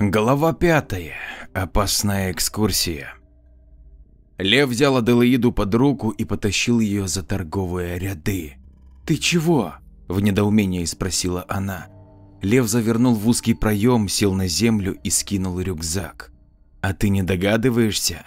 Глава пятая. Опасная экскурсия. Лев взял Аделаиду под руку и потащил ее за торговые ряды. «Ты чего?» – в недоумении спросила она. Лев завернул в узкий проем, сел на землю и скинул рюкзак. «А ты не догадываешься?»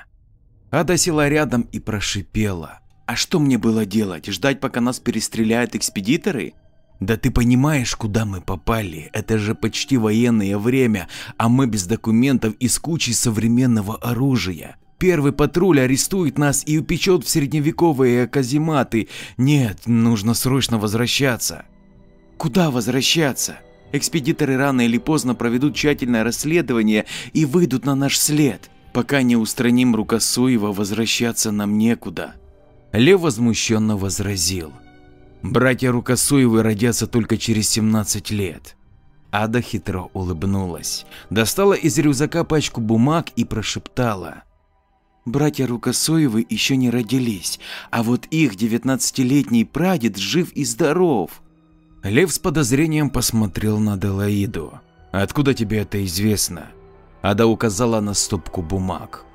Ада села рядом и прошипела. «А что мне было делать? Ждать, пока нас перестреляют экспедиторы?» Да ты понимаешь, куда мы попали? Это же почти военное время, а мы без документов и с кучей современного оружия. Первый патруль арестует нас и упечет в средневековые казематы. Нет, нужно срочно возвращаться. Куда возвращаться? Экспедиторы рано или поздно проведут тщательное расследование и выйдут на наш след. Пока не устраним Рукосуева, возвращаться нам некуда. Лев возмущенно возразил. Братья Рукосуевы родятся только через 17 лет. Ада хитро улыбнулась, достала из рюкзака пачку бумаг и прошептала. Братья Рукосоевы еще не родились, а вот их девятнадцатилетний прадед жив и здоров. Лев с подозрением посмотрел на Делаиду. «Откуда тебе это известно?» Ада указала на стопку бумаг.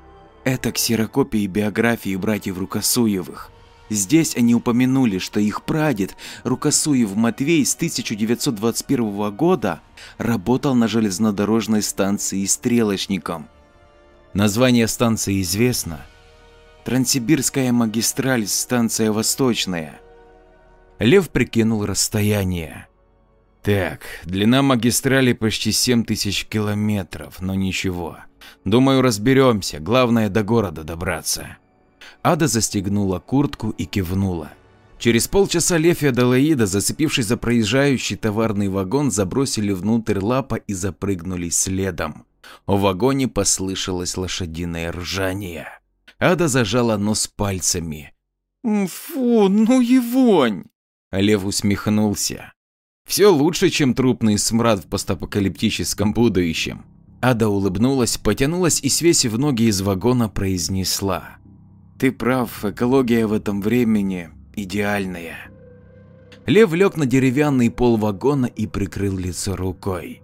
«Это ксерокопии биографии братьев Рукосуевых. Здесь они упомянули, что их прадед Рукосуев Матвей с 1921 года работал на железнодорожной станции стрелочником. Название станции известно. Транссибирская магистраль, станция Восточная. Лев прикинул расстояние. Так, длина магистрали почти 7000 километров, но ничего. Думаю, разберемся, главное до города добраться. Ада застегнула куртку и кивнула. Через полчаса Лев и Аделаида, зацепившись за проезжающий товарный вагон, забросили внутрь лапа и запрыгнули следом. В вагоне послышалось лошадиное ржание. Ада зажала нос пальцами. «Фу, ну и вонь!» Лев усмехнулся. «Все лучше, чем трупный смрад в постапокалиптическом будущем». Ада улыбнулась, потянулась и, свесив ноги из вагона, произнесла. Ты прав, экология в этом времени идеальная. Лев лег на деревянный пол вагона и прикрыл лицо рукой.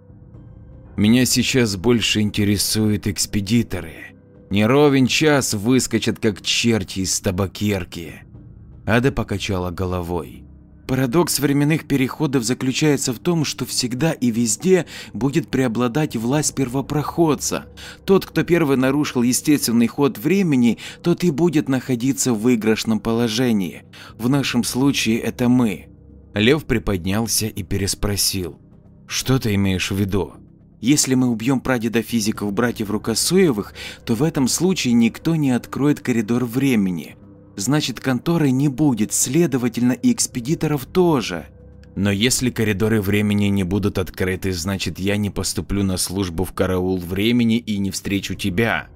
Меня сейчас больше интересуют экспедиторы. Не ровен час выскочат как черти из табакерки. Ада покачала головой. Парадокс временных переходов заключается в том, что всегда и везде будет преобладать власть первопроходца. Тот, кто первый нарушил естественный ход времени, тот и будет находиться в выигрышном положении. В нашем случае это мы. Лев приподнялся и переспросил. Что ты имеешь в виду? Если мы убьем прадеда физиков братьев Рукосуевых, то в этом случае никто не откроет коридор времени значит конторы не будет, следовательно и экспедиторов тоже. Но если коридоры времени не будут открыты, значит я не поступлю на службу в караул времени и не встречу тебя.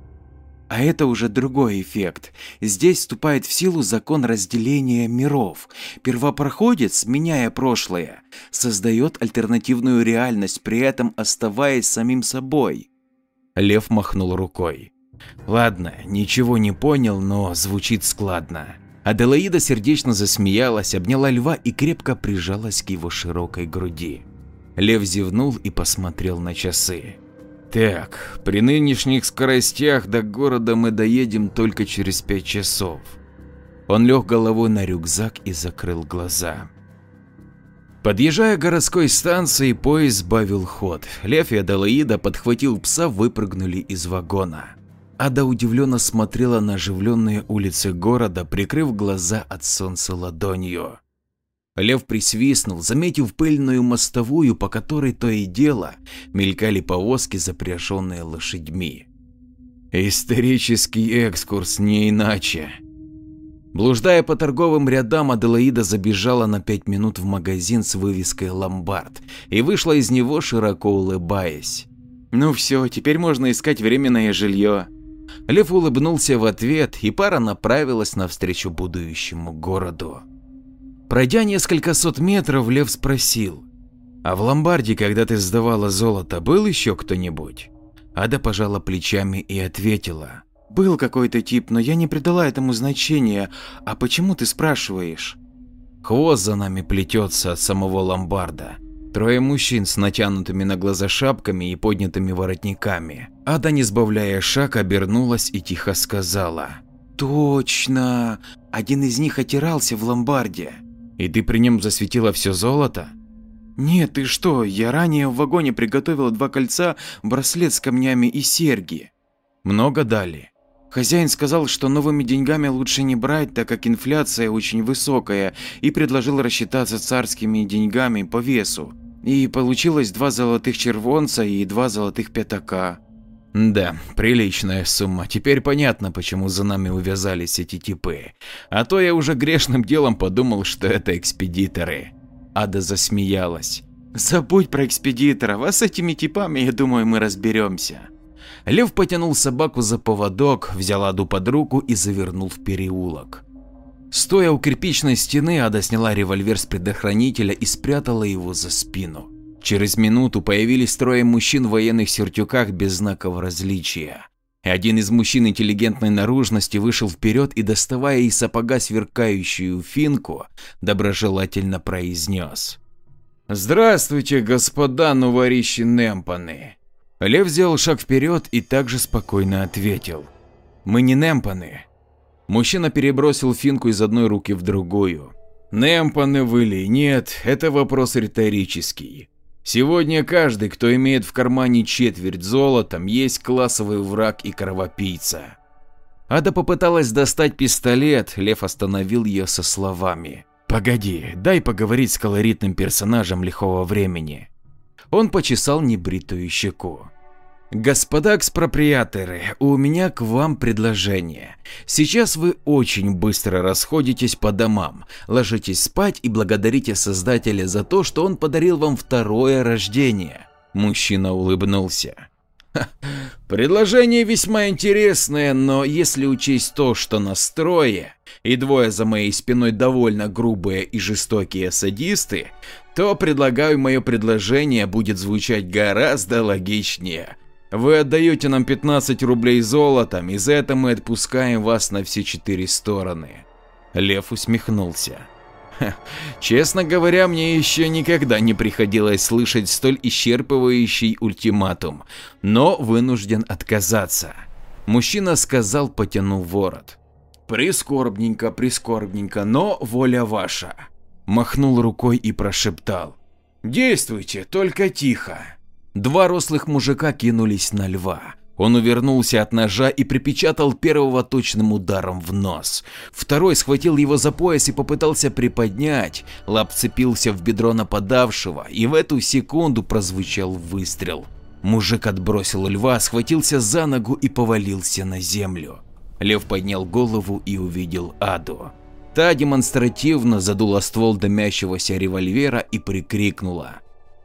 А это уже другой эффект. Здесь вступает в силу закон разделения миров. Первопроходец, меняя прошлое, создает альтернативную реальность, при этом оставаясь самим собой. Лев махнул рукой. Ладно, ничего не понял, но звучит складно. Аделаида сердечно засмеялась, обняла льва и крепко прижалась к его широкой груди. Лев зевнул и посмотрел на часы. Так, при нынешних скоростях до города мы доедем только через пять часов. Он лег головой на рюкзак и закрыл глаза. Подъезжая к городской станции, поезд сбавил ход. Лев и Аделаида, подхватил пса, выпрыгнули из вагона. Ада удивленно смотрела на оживленные улицы города, прикрыв глаза от солнца ладонью. Лев присвистнул, заметив пыльную мостовую, по которой то и дело мелькали повозки, запряженные лошадьми. Исторический экскурс, не иначе. Блуждая по торговым рядам, Аделаида забежала на пять минут в магазин с вывеской «Ломбард» и вышла из него, широко улыбаясь. «Ну все, теперь можно искать временное жилье», Лев улыбнулся в ответ, и пара направилась навстречу будущему городу. Пройдя несколько сот метров, Лев спросил, «А в ломбарде, когда ты сдавала золото, был еще кто-нибудь?» Ада пожала плечами и ответила, «Был какой-то тип, но я не придала этому значения. А почему ты спрашиваешь?» «Хвост за нами плетется от самого ломбарда. Трое мужчин с натянутыми на глаза шапками и поднятыми воротниками. Ада, не сбавляя шаг, обернулась и тихо сказала. «Точно! Один из них отирался в ломбарде». «И ты при нем засветила все золото?» «Нет, ты что, я ранее в вагоне приготовила два кольца, браслет с камнями и серьги». «Много дали?» Хозяин сказал, что новыми деньгами лучше не брать, так как инфляция очень высокая, и предложил рассчитаться царскими деньгами по весу. И получилось два золотых червонца и два золотых пятака. Да, приличная сумма. Теперь понятно, почему за нами увязались эти типы. А то я уже грешным делом подумал, что это экспедиторы. Ада засмеялась. Забудь про экспедиторов, а с этими типами, я думаю, мы разберемся. Лев потянул собаку за поводок, взял Аду под руку и завернул в переулок. Стоя у кирпичной стены, Ада сняла револьвер с предохранителя и спрятала его за спину. Через минуту появились трое мужчин в военных сюртюках без знаков различия. Один из мужчин интеллигентной наружности вышел вперед и, доставая из сапога сверкающую финку, доброжелательно произнес. «Здравствуйте, господа новорищи Немпаны!» Лев сделал шаг вперед и также спокойно ответил. «Мы не Немпаны». Мужчина перебросил финку из одной руки в другую. «Немпаны вы ли? Нет, это вопрос риторический. Сегодня каждый, кто имеет в кармане четверть золотом, есть классовый враг и кровопийца». Ада попыталась достать пистолет, Лев остановил ее со словами. «Погоди, дай поговорить с колоритным персонажем лихого времени. Он почесал небритую щеку. Господа экспроприаторы, у меня к вам предложение. Сейчас вы очень быстро расходитесь по домам, ложитесь спать и благодарите Создателя за то, что он подарил вам второе рождение. Мужчина улыбнулся. Предложение весьма интересное, но если учесть то, что настрое, и двое за моей спиной довольно грубые и жестокие садисты, то предлагаю мое предложение будет звучать гораздо логичнее. Вы отдаете нам 15 рублей золотом, и за это мы отпускаем вас на все четыре стороны. Лев усмехнулся. Честно говоря, мне еще никогда не приходилось слышать столь исчерпывающий ультиматум, но вынужден отказаться. Мужчина сказал, потянув ворот. Прискорбненько, прискорбненько, но воля ваша махнул рукой и прошептал. «Действуйте, только тихо». Два рослых мужика кинулись на льва. Он увернулся от ножа и припечатал первого точным ударом в нос. Второй схватил его за пояс и попытался приподнять. Лап цепился в бедро нападавшего, и в эту секунду прозвучал выстрел. Мужик отбросил льва, схватился за ногу и повалился на землю. Лев поднял голову и увидел Аду. Та демонстративно задула ствол дымящегося револьвера и прикрикнула.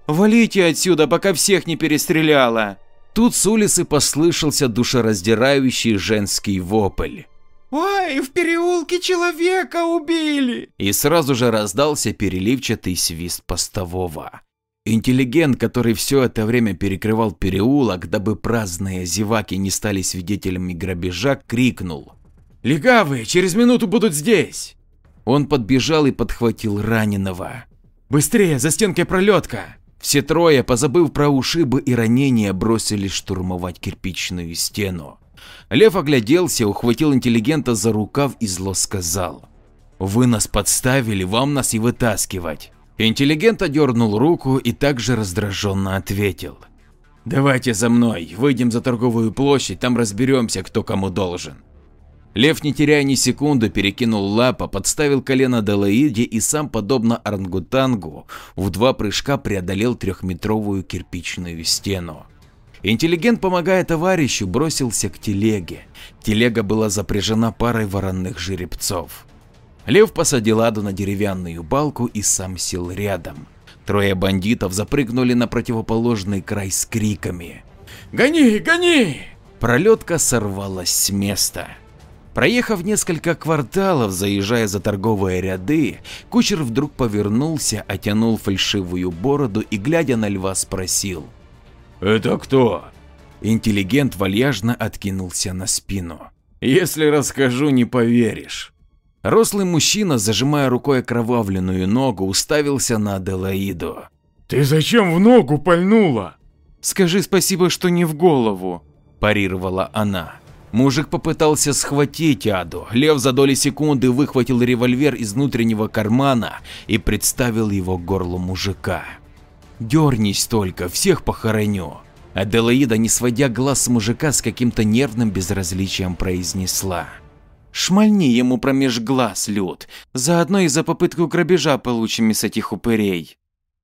«Валите отсюда, пока всех не перестреляла!» Тут с улицы послышался душераздирающий женский вопль. «Ой, в переулке человека убили!» И сразу же раздался переливчатый свист постового. Интеллигент, который все это время перекрывал переулок, дабы праздные зеваки не стали свидетелями грабежа, крикнул. «Легавые через минуту будут здесь!» Он подбежал и подхватил раненого. «Быстрее, за стенкой пролетка!» Все трое, позабыв про ушибы и ранения, бросились штурмовать кирпичную стену. Лев огляделся, ухватил интеллигента за рукав и зло сказал. «Вы нас подставили, вам нас и вытаскивать». Интеллигент одернул руку и также раздраженно ответил. «Давайте за мной, выйдем за торговую площадь, там разберемся, кто кому должен». Лев, не теряя ни секунды, перекинул лапа, подставил колено Делаиде и сам, подобно орангутангу, в два прыжка преодолел трехметровую кирпичную стену. Интеллигент, помогая товарищу, бросился к телеге. Телега была запряжена парой вороных жеребцов. Лев посадил Аду на деревянную балку и сам сел рядом. Трое бандитов запрыгнули на противоположный край с криками. «Гони, гони!» Пролетка сорвалась с места. Проехав несколько кварталов, заезжая за торговые ряды, кучер вдруг повернулся, оттянул фальшивую бороду и, глядя на льва, спросил. «Это кто?» Интеллигент вальяжно откинулся на спину. «Если расскажу, не поверишь». Рослый мужчина, зажимая рукой окровавленную ногу, уставился на Аделаиду. Ты зачем в ногу пальнула? Скажи спасибо, что не в голову, парировала она. Мужик попытался схватить Аду. Лев за доли секунды выхватил револьвер из внутреннего кармана и представил его к горлу мужика. Дернись только, всех похороню. Аделаида, не сводя глаз с мужика, с каким-то нервным безразличием произнесла. Шмальни ему промеж глаз, Люд, заодно и за попытку грабежа получим с этих упырей.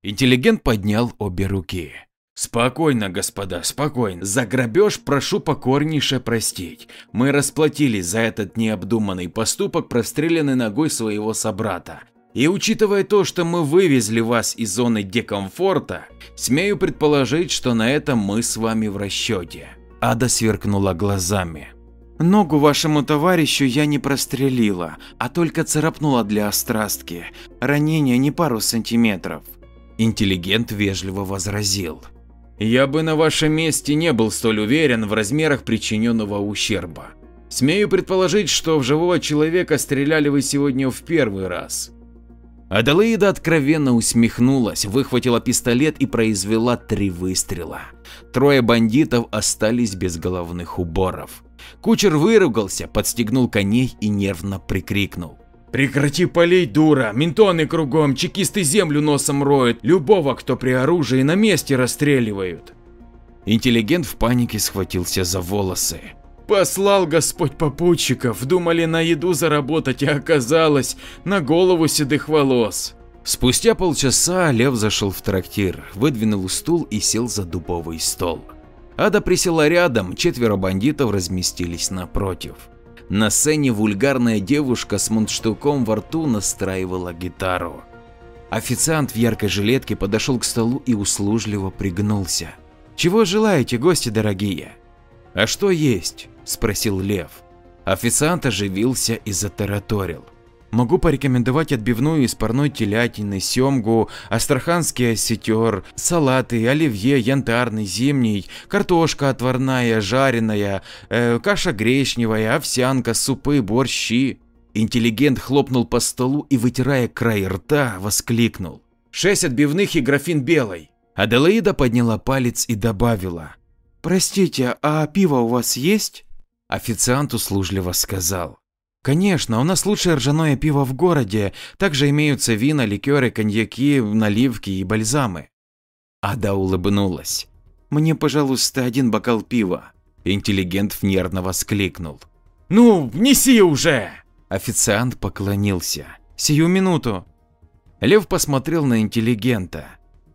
Интеллигент поднял обе руки. Спокойно, господа, спокойно. За грабеж прошу покорнейше простить. Мы расплатились за этот необдуманный поступок простреленной ногой своего собрата. И учитывая то, что мы вывезли вас из зоны декомфорта, смею предположить, что на этом мы с вами в расчете. Ада сверкнула глазами. Ногу вашему товарищу я не прострелила, а только царапнула для острастки. Ранение не пару сантиметров. Интеллигент вежливо возразил. Я бы на вашем месте не был столь уверен в размерах причиненного ущерба. Смею предположить, что в живого человека стреляли вы сегодня в первый раз. Аделаида откровенно усмехнулась, выхватила пистолет и произвела три выстрела. Трое бандитов остались без головных уборов. Кучер выругался, подстегнул коней и нервно прикрикнул. Прекрати палить, дура, ментоны кругом, чекисты землю носом роют, любого, кто при оружии на месте расстреливают. Интеллигент в панике схватился за волосы. Послал Господь попутчиков, думали на еду заработать, а оказалось на голову седых волос. Спустя полчаса Лев зашел в трактир, выдвинул стул и сел за дубовый стол. Ада присела рядом, четверо бандитов разместились напротив. На сцене вульгарная девушка с мундштуком во рту настраивала гитару. Официант в яркой жилетке подошел к столу и услужливо пригнулся. «Чего желаете, гости дорогие?» «А что есть?» – спросил Лев. Официант оживился и затараторил. Могу порекомендовать отбивную из парной телятины, семгу, астраханский осетер, салаты, оливье, янтарный, зимний, картошка отварная, жареная, э, каша гречневая, овсянка, супы, борщи. Интеллигент хлопнул по столу и, вытирая край рта, воскликнул. Шесть отбивных и графин белой. Аделаида подняла палец и добавила. Простите, а пиво у вас есть? Официант услужливо сказал. Конечно, у нас лучшее ржаное пиво в городе, также имеются вина, ликеры, коньяки, наливки и бальзамы. Ада улыбнулась. Мне, пожалуйста, один бокал пива. Интеллигент нервно воскликнул. Ну, неси уже! Официант поклонился. Сию минуту. Лев посмотрел на интеллигента.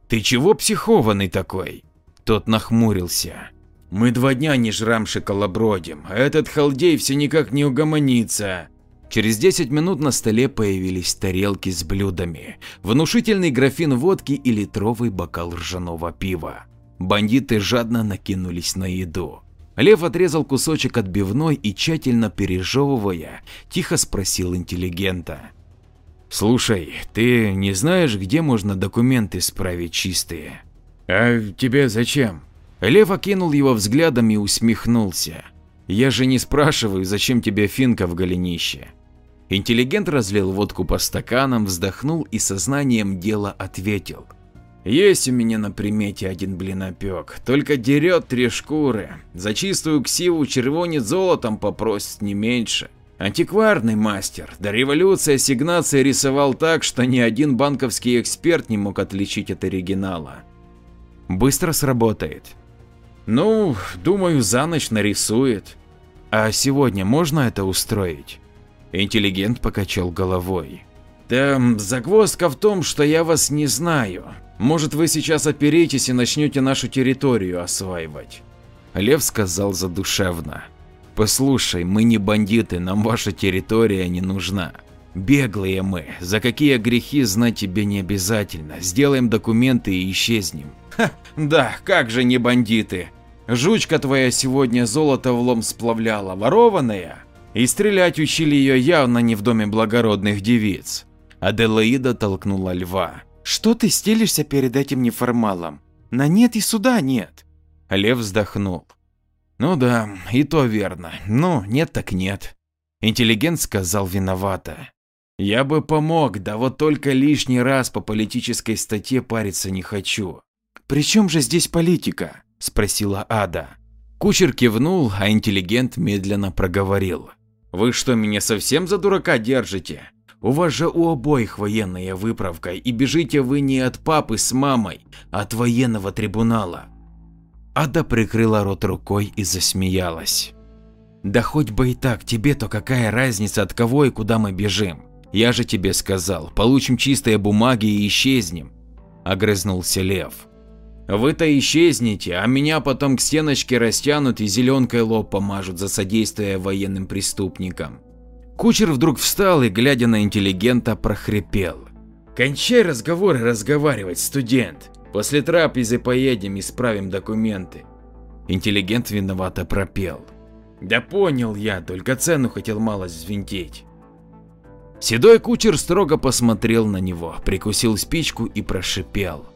Ты чего психованный такой? Тот нахмурился. Мы два дня не жрам шоколобродим, а этот халдей все никак не угомонится. Через 10 минут на столе появились тарелки с блюдами, внушительный графин водки и литровый бокал ржаного пива. Бандиты жадно накинулись на еду. Лев отрезал кусочек отбивной и, тщательно пережевывая, тихо спросил интеллигента. «Слушай, ты не знаешь, где можно документы справить чистые?» «А тебе зачем?» Лев окинул его взглядом и усмехнулся. «Я же не спрашиваю, зачем тебе финка в голенище?» Интеллигент разлил водку по стаканам, вздохнул и сознанием дела ответил. «Есть у меня на примете один блинопек, только дерет три шкуры. За чистую ксиву червонец золотом попросит не меньше. Антикварный мастер, до революции ассигнации рисовал так, что ни один банковский эксперт не мог отличить от оригинала. Быстро сработает. Ну, думаю, за ночь нарисует. А сегодня можно это устроить? Интеллигент покачал головой. Да загвоздка в том, что я вас не знаю. Может вы сейчас оперетесь и начнете нашу территорию осваивать. Лев сказал задушевно. Послушай, мы не бандиты, нам ваша территория не нужна. Беглые мы, за какие грехи знать тебе не обязательно, сделаем документы и исчезнем. Ха, да, как же не бандиты. Жучка твоя сегодня золото в лом сплавляла, ворованная. И стрелять учили ее явно не в доме благородных девиц. Аделаида толкнула льва. Что ты стелишься перед этим неформалом? На нет и суда нет. Лев вздохнул. Ну да, и то верно. Ну, нет так нет. Интеллигент сказал виновато. Я бы помог, да вот только лишний раз по политической статье париться не хочу. При чем же здесь политика? Спросила Ада. Кучер кивнул, а интеллигент медленно проговорил. Вы что, меня совсем за дурака держите? У вас же у обоих военная выправка, и бежите вы не от папы с мамой, а от военного трибунала. Ада прикрыла рот рукой и засмеялась. Да хоть бы и так, тебе-то какая разница от кого и куда мы бежим? Я же тебе сказал, получим чистые бумаги и исчезнем. Огрызнулся Лев. Вы-то исчезнете, а меня потом к стеночке растянут и зеленкой лоб помажут за содействие военным преступникам. Кучер вдруг встал и, глядя на интеллигента, прохрипел. Кончай разговоры разговаривать, студент. После трапезы поедем, исправим документы. Интеллигент виновато пропел. Да понял я, только цену хотел малость взвинтить. Седой кучер строго посмотрел на него, прикусил спичку и прошипел.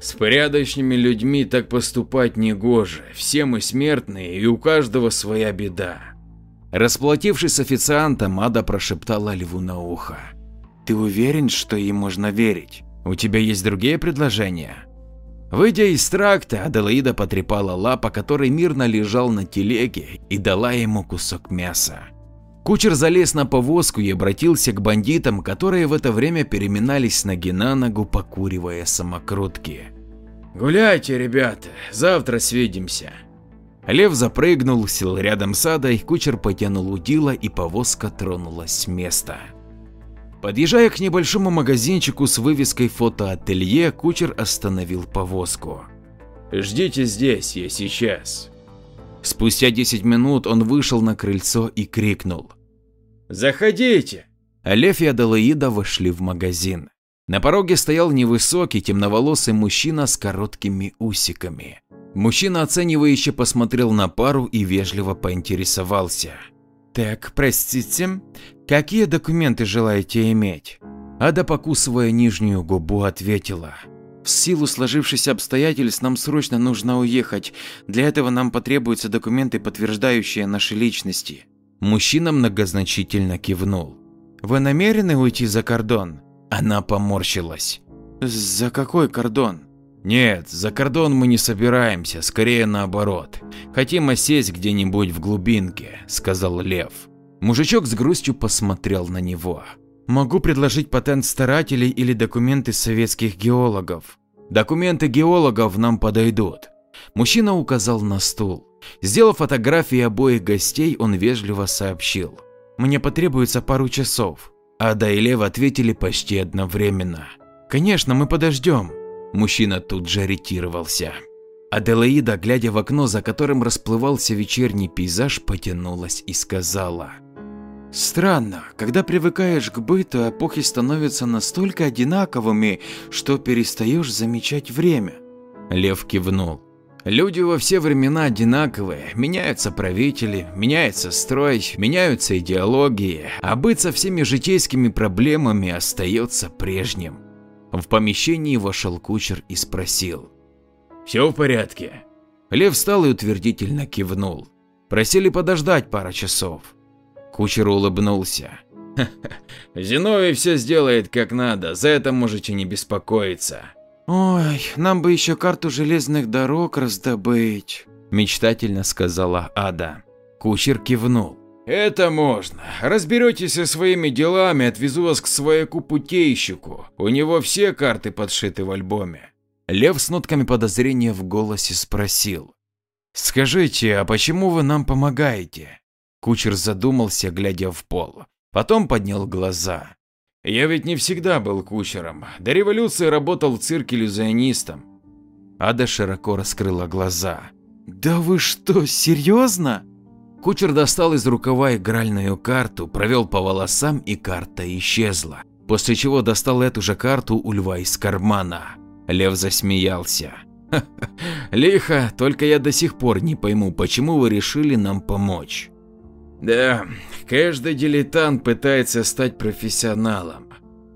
С порядочными людьми так поступать не гоже, все мы смертные и у каждого своя беда. Расплатившись с официантом, Ада прошептала льву на ухо. Ты уверен, что им можно верить? У тебя есть другие предложения? Выйдя из тракта, Аделаида потрепала лапа, который мирно лежал на телеге, и дала ему кусок мяса. Кучер залез на повозку и обратился к бандитам, которые в это время переминались с ноги на ногу, покуривая самокрутки. «Гуляйте, ребята, завтра свидимся». Лев запрыгнул, сел рядом с Адой, кучер потянул удила и повозка тронулась с места. Подъезжая к небольшому магазинчику с вывеской фотоателье, кучер остановил повозку. «Ждите здесь, я сейчас». Спустя 10 минут он вышел на крыльцо и крикнул. «Заходите!» Лев и Аделаида вошли в магазин. На пороге стоял невысокий темноволосый мужчина с короткими усиками. Мужчина оценивающе посмотрел на пару и вежливо поинтересовался. «Так, простите, какие документы желаете иметь?» Ада, покусывая нижнюю губу, ответила. В силу сложившихся обстоятельств нам срочно нужно уехать. Для этого нам потребуются документы, подтверждающие наши личности. Мужчина многозначительно кивнул. Вы намерены уйти за кордон? Она поморщилась. За какой кордон? Нет, за кордон мы не собираемся, скорее наоборот. Хотим осесть где-нибудь в глубинке, сказал Лев. Мужичок с грустью посмотрел на него. Могу предложить патент старателей или документы советских геологов. Документы геологов нам подойдут. Мужчина указал на стул. Сделав фотографии обоих гостей, он вежливо сообщил. Мне потребуется пару часов. Ада и Лев ответили почти одновременно. Конечно, мы подождем. Мужчина тут же ретировался. Аделаида, глядя в окно, за которым расплывался вечерний пейзаж, потянулась и сказала. Странно, когда привыкаешь к быту, эпохи становятся настолько одинаковыми, что перестаешь замечать время. Лев кивнул. Люди во все времена одинаковые, меняются правители, меняется строй, меняются идеологии, а быт со всеми житейскими проблемами остается прежним. В помещении вошел кучер и спросил. «Все в порядке?» Лев встал и утвердительно кивнул. Просили подождать пару часов. Кучер улыбнулся. Ха -ха, Зиновий все сделает как надо, за это можете не беспокоиться. Ой, нам бы еще карту железных дорог раздобыть, мечтательно сказала Ада. Кучер кивнул. Это можно. Разберетесь со своими делами, отвезу вас к свояку путейщику. У него все карты подшиты в альбоме. Лев с нотками подозрения в голосе спросил. Скажите, а почему вы нам помогаете? Кучер задумался, глядя в пол. Потом поднял глаза. Я ведь не всегда был кучером. До революции работал в цирке иллюзионистом. Ада широко раскрыла глаза. Да вы что, серьезно? Кучер достал из рукава игральную карту, провел по волосам и карта исчезла. После чего достал эту же карту у льва из кармана. Лев засмеялся. Ха -ха, лихо, только я до сих пор не пойму, почему вы решили нам помочь. Да, каждый дилетант пытается стать профессионалом.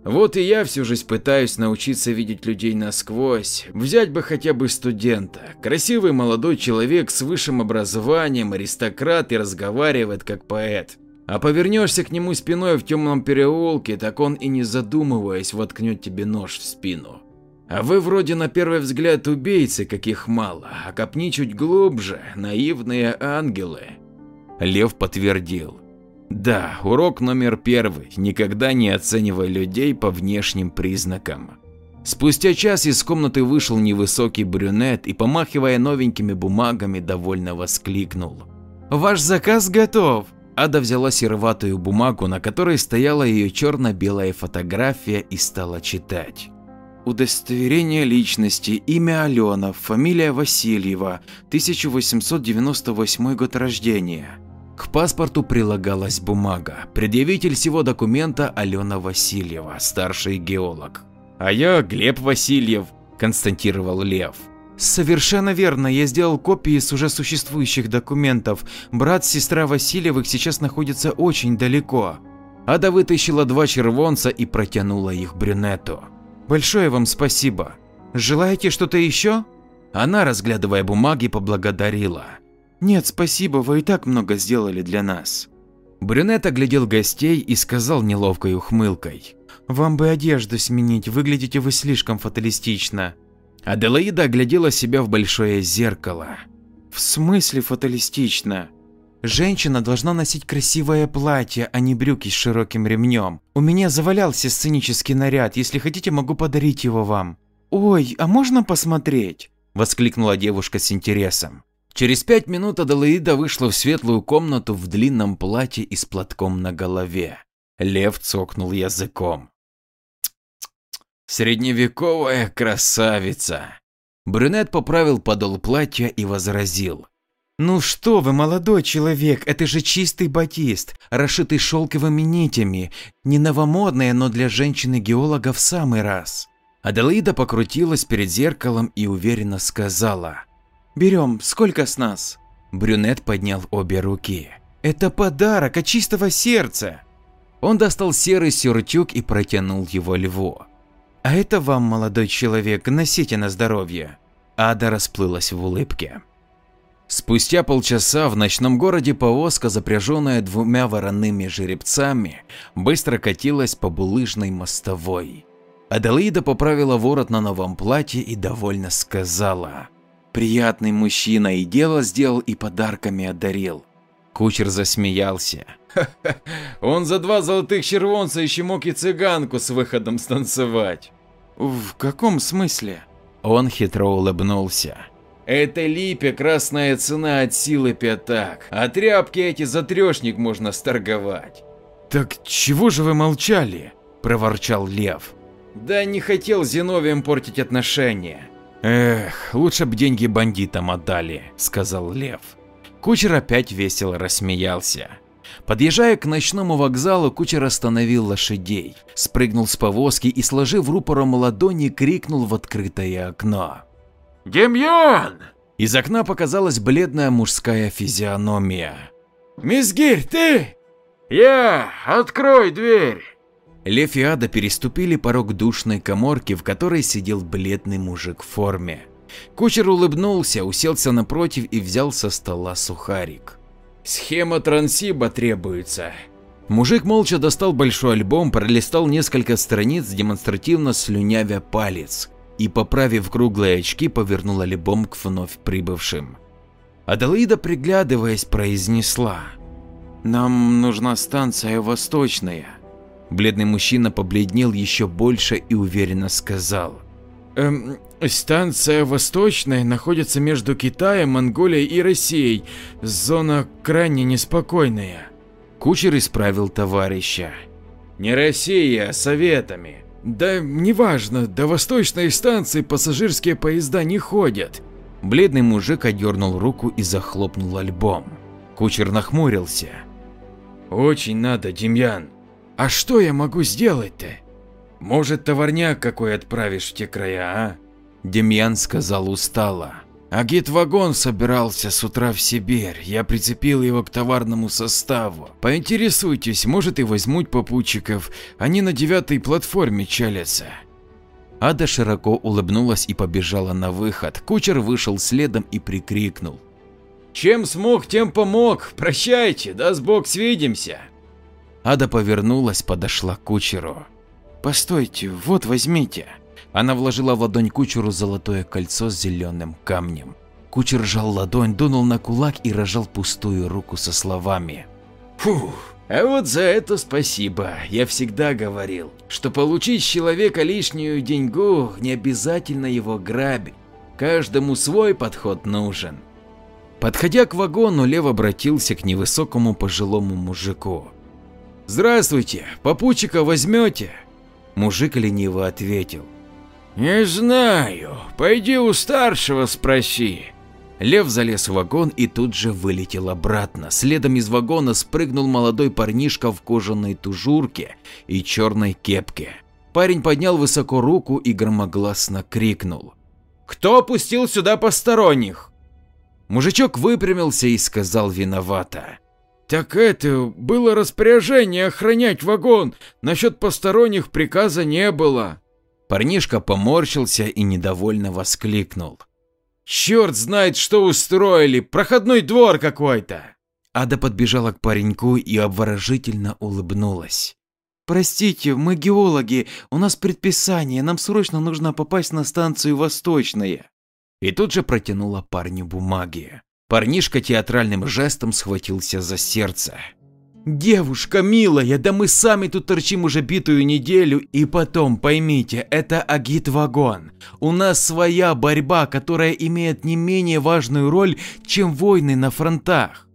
Вот и я всю жизнь пытаюсь научиться видеть людей насквозь. Взять бы хотя бы студента. Красивый молодой человек с высшим образованием, аристократ и разговаривает как поэт. А повернешься к нему спиной в темном переулке, так он и не задумываясь воткнет тебе нож в спину. А вы вроде на первый взгляд убийцы, каких мало, а копни чуть глубже, наивные ангелы. Лев подтвердил. Да, урок номер первый – никогда не оценивай людей по внешним признакам. Спустя час из комнаты вышел невысокий брюнет и, помахивая новенькими бумагами, довольно воскликнул. «Ваш заказ готов!» Ада взяла сероватую бумагу, на которой стояла ее черно-белая фотография и стала читать. Удостоверение личности, имя Алена, фамилия Васильева, 1898 год рождения. К паспорту прилагалась бумага. Предъявитель всего документа Алена Васильева, старший геолог. А я Глеб Васильев, констатировал Лев. Совершенно верно, я сделал копии с уже существующих документов. Брат, сестра Васильевых сейчас находятся очень далеко. Ада вытащила два червонца и протянула их брюнету. Большое вам спасибо. Желаете что-то еще? Она, разглядывая бумаги, поблагодарила. Нет, спасибо, вы и так много сделали для нас. Брюнет оглядел гостей и сказал неловкой ухмылкой. Вам бы одежду сменить, выглядите вы слишком фаталистично. Аделаида оглядела себя в большое зеркало. В смысле фаталистично? Женщина должна носить красивое платье, а не брюки с широким ремнем. У меня завалялся сценический наряд, если хотите, могу подарить его вам. Ой, а можно посмотреть? Воскликнула девушка с интересом. Через пять минут Аделаида вышла в светлую комнату в длинном платье и с платком на голове. Лев цокнул языком. Средневековая красавица. Брюнет поправил подол платья и возразил. Ну что вы, молодой человек, это же чистый батист, расшитый шелковыми нитями, не новомодное, но для женщины-геолога в самый раз. Аделаида покрутилась перед зеркалом и уверенно сказала. Берем, сколько с нас? Брюнет поднял обе руки. Это подарок от чистого сердца. Он достал серый сюртюк и протянул его льву. А это вам, молодой человек, носите на здоровье. Ада расплылась в улыбке. Спустя полчаса в ночном городе повозка, запряженная двумя вороными жеребцами, быстро катилась по булыжной мостовой. Аделаида поправила ворот на новом платье и довольно сказала. «Приятный мужчина и дело сделал, и подарками одарил». Кучер засмеялся. Ха -ха, он за два золотых червонца еще мог и цыганку с выходом станцевать. В каком смысле? Он хитро улыбнулся. Это липе красная цена от силы пятак, а тряпки эти за трешник можно сторговать. Так чего же вы молчали? Проворчал Лев. Да не хотел Зиновием портить отношения. Эх, лучше б деньги бандитам отдали, сказал Лев. Кучер опять весело рассмеялся. Подъезжая к ночному вокзалу, кучер остановил лошадей, спрыгнул с повозки и, сложив рупором ладони, крикнул в открытое окно. «Демьян!» Из окна показалась бледная мужская физиономия. «Мизгирь, ты?» «Я! Открой дверь!» Лев и Ада переступили порог душной коморки, в которой сидел бледный мужик в форме. Кучер улыбнулся, уселся напротив и взял со стола сухарик. Схема трансиба требуется. Мужик молча достал большой альбом, пролистал несколько страниц, демонстративно слюнявя палец, и, поправив круглые очки, повернул альбом к вновь прибывшим. Аделаида, приглядываясь, произнесла. «Нам нужна станция Восточная». Бледный мужчина побледнел еще больше и уверенно сказал. Эм, станция Восточная находится между Китаем, Монголией и Россией. Зона крайне неспокойная. Кучер исправил товарища. Не Россия, а Советами. Да неважно, до Восточной станции пассажирские поезда не ходят. Бледный мужик одернул руку и захлопнул альбом. Кучер нахмурился. Очень надо, Демьян. А что я могу сделать-то? Может, товарняк какой отправишь в те края, а? Демьян сказал устало. Агит-вагон собирался с утра в Сибирь, я прицепил его к товарному составу. Поинтересуйтесь, может и возьмут попутчиков, они на девятой платформе чалятся. Ада широко улыбнулась и побежала на выход. Кучер вышел следом и прикрикнул. Чем смог, тем помог. Прощайте, даст бог свидимся. Ада повернулась, подошла к кучеру. Постойте, вот возьмите. Она вложила в ладонь кучеру золотое кольцо с зеленым камнем. Кучер сжал ладонь, дунул на кулак и рожал пустую руку со словами. Фух, а вот за это спасибо. Я всегда говорил, что получить с человека лишнюю деньгу не обязательно его грабить. Каждому свой подход нужен. Подходя к вагону, Лев обратился к невысокому пожилому мужику. «Здравствуйте, попутчика возьмете?» Мужик лениво ответил. «Не знаю, пойди у старшего спроси». Лев залез в вагон и тут же вылетел обратно. Следом из вагона спрыгнул молодой парнишка в кожаной тужурке и черной кепке. Парень поднял высоко руку и громогласно крикнул. «Кто пустил сюда посторонних?» Мужичок выпрямился и сказал виновато. «Так это, было распоряжение охранять вагон, насчет посторонних приказа не было». Парнишка поморщился и недовольно воскликнул. Черт знает, что устроили, проходной двор какой-то. Ада подбежала к пареньку и обворожительно улыбнулась. Простите, мы геологи, у нас предписание, нам срочно нужно попасть на станцию Восточная. И тут же протянула парню бумаги. Парнишка театральным жестом схватился за сердце. Девушка милая, да мы сами тут торчим уже битую неделю, и потом поймите, это агит-вагон. У нас своя борьба, которая имеет не менее важную роль, чем войны на фронтах.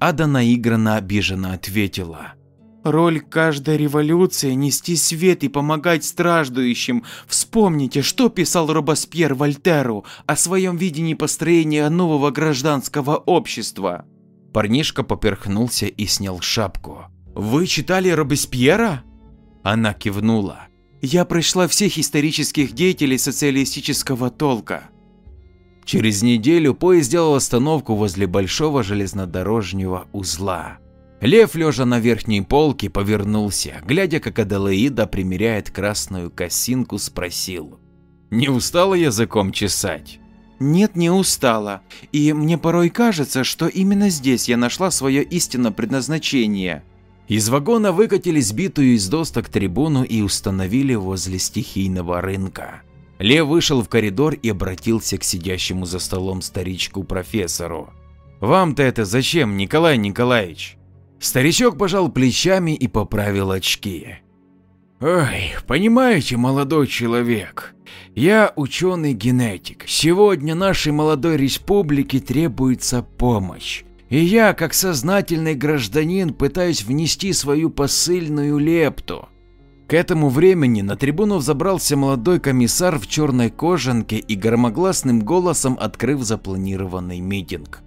Ада наигранно обиженно ответила. Роль каждой революции – нести свет и помогать страждущим. Вспомните, что писал Робеспьер Вольтеру о своем видении построения нового гражданского общества. Парнишка поперхнулся и снял шапку. «Вы читали Робеспьера?» Она кивнула. «Я прочла всех исторических деятелей социалистического толка». Через неделю поезд сделал остановку возле большого железнодорожного узла. Лев, лежа на верхней полке, повернулся, глядя, как Аделаида примеряет красную косинку, спросил. «Не устала языком чесать?» Нет, не устала. И мне порой кажется, что именно здесь я нашла свое истинное предназначение. Из вагона выкатили сбитую из досток трибуну и установили возле стихийного рынка. Лев вышел в коридор и обратился к сидящему за столом старичку-профессору. «Вам-то это зачем, Николай Николаевич?» Старичок пожал плечами и поправил очки. Ой, понимаете, молодой человек, я ученый-генетик. Сегодня нашей молодой республике требуется помощь. И я, как сознательный гражданин, пытаюсь внести свою посыльную лепту. К этому времени на трибуну взобрался молодой комиссар в черной кожанке и громогласным голосом открыв запланированный митинг.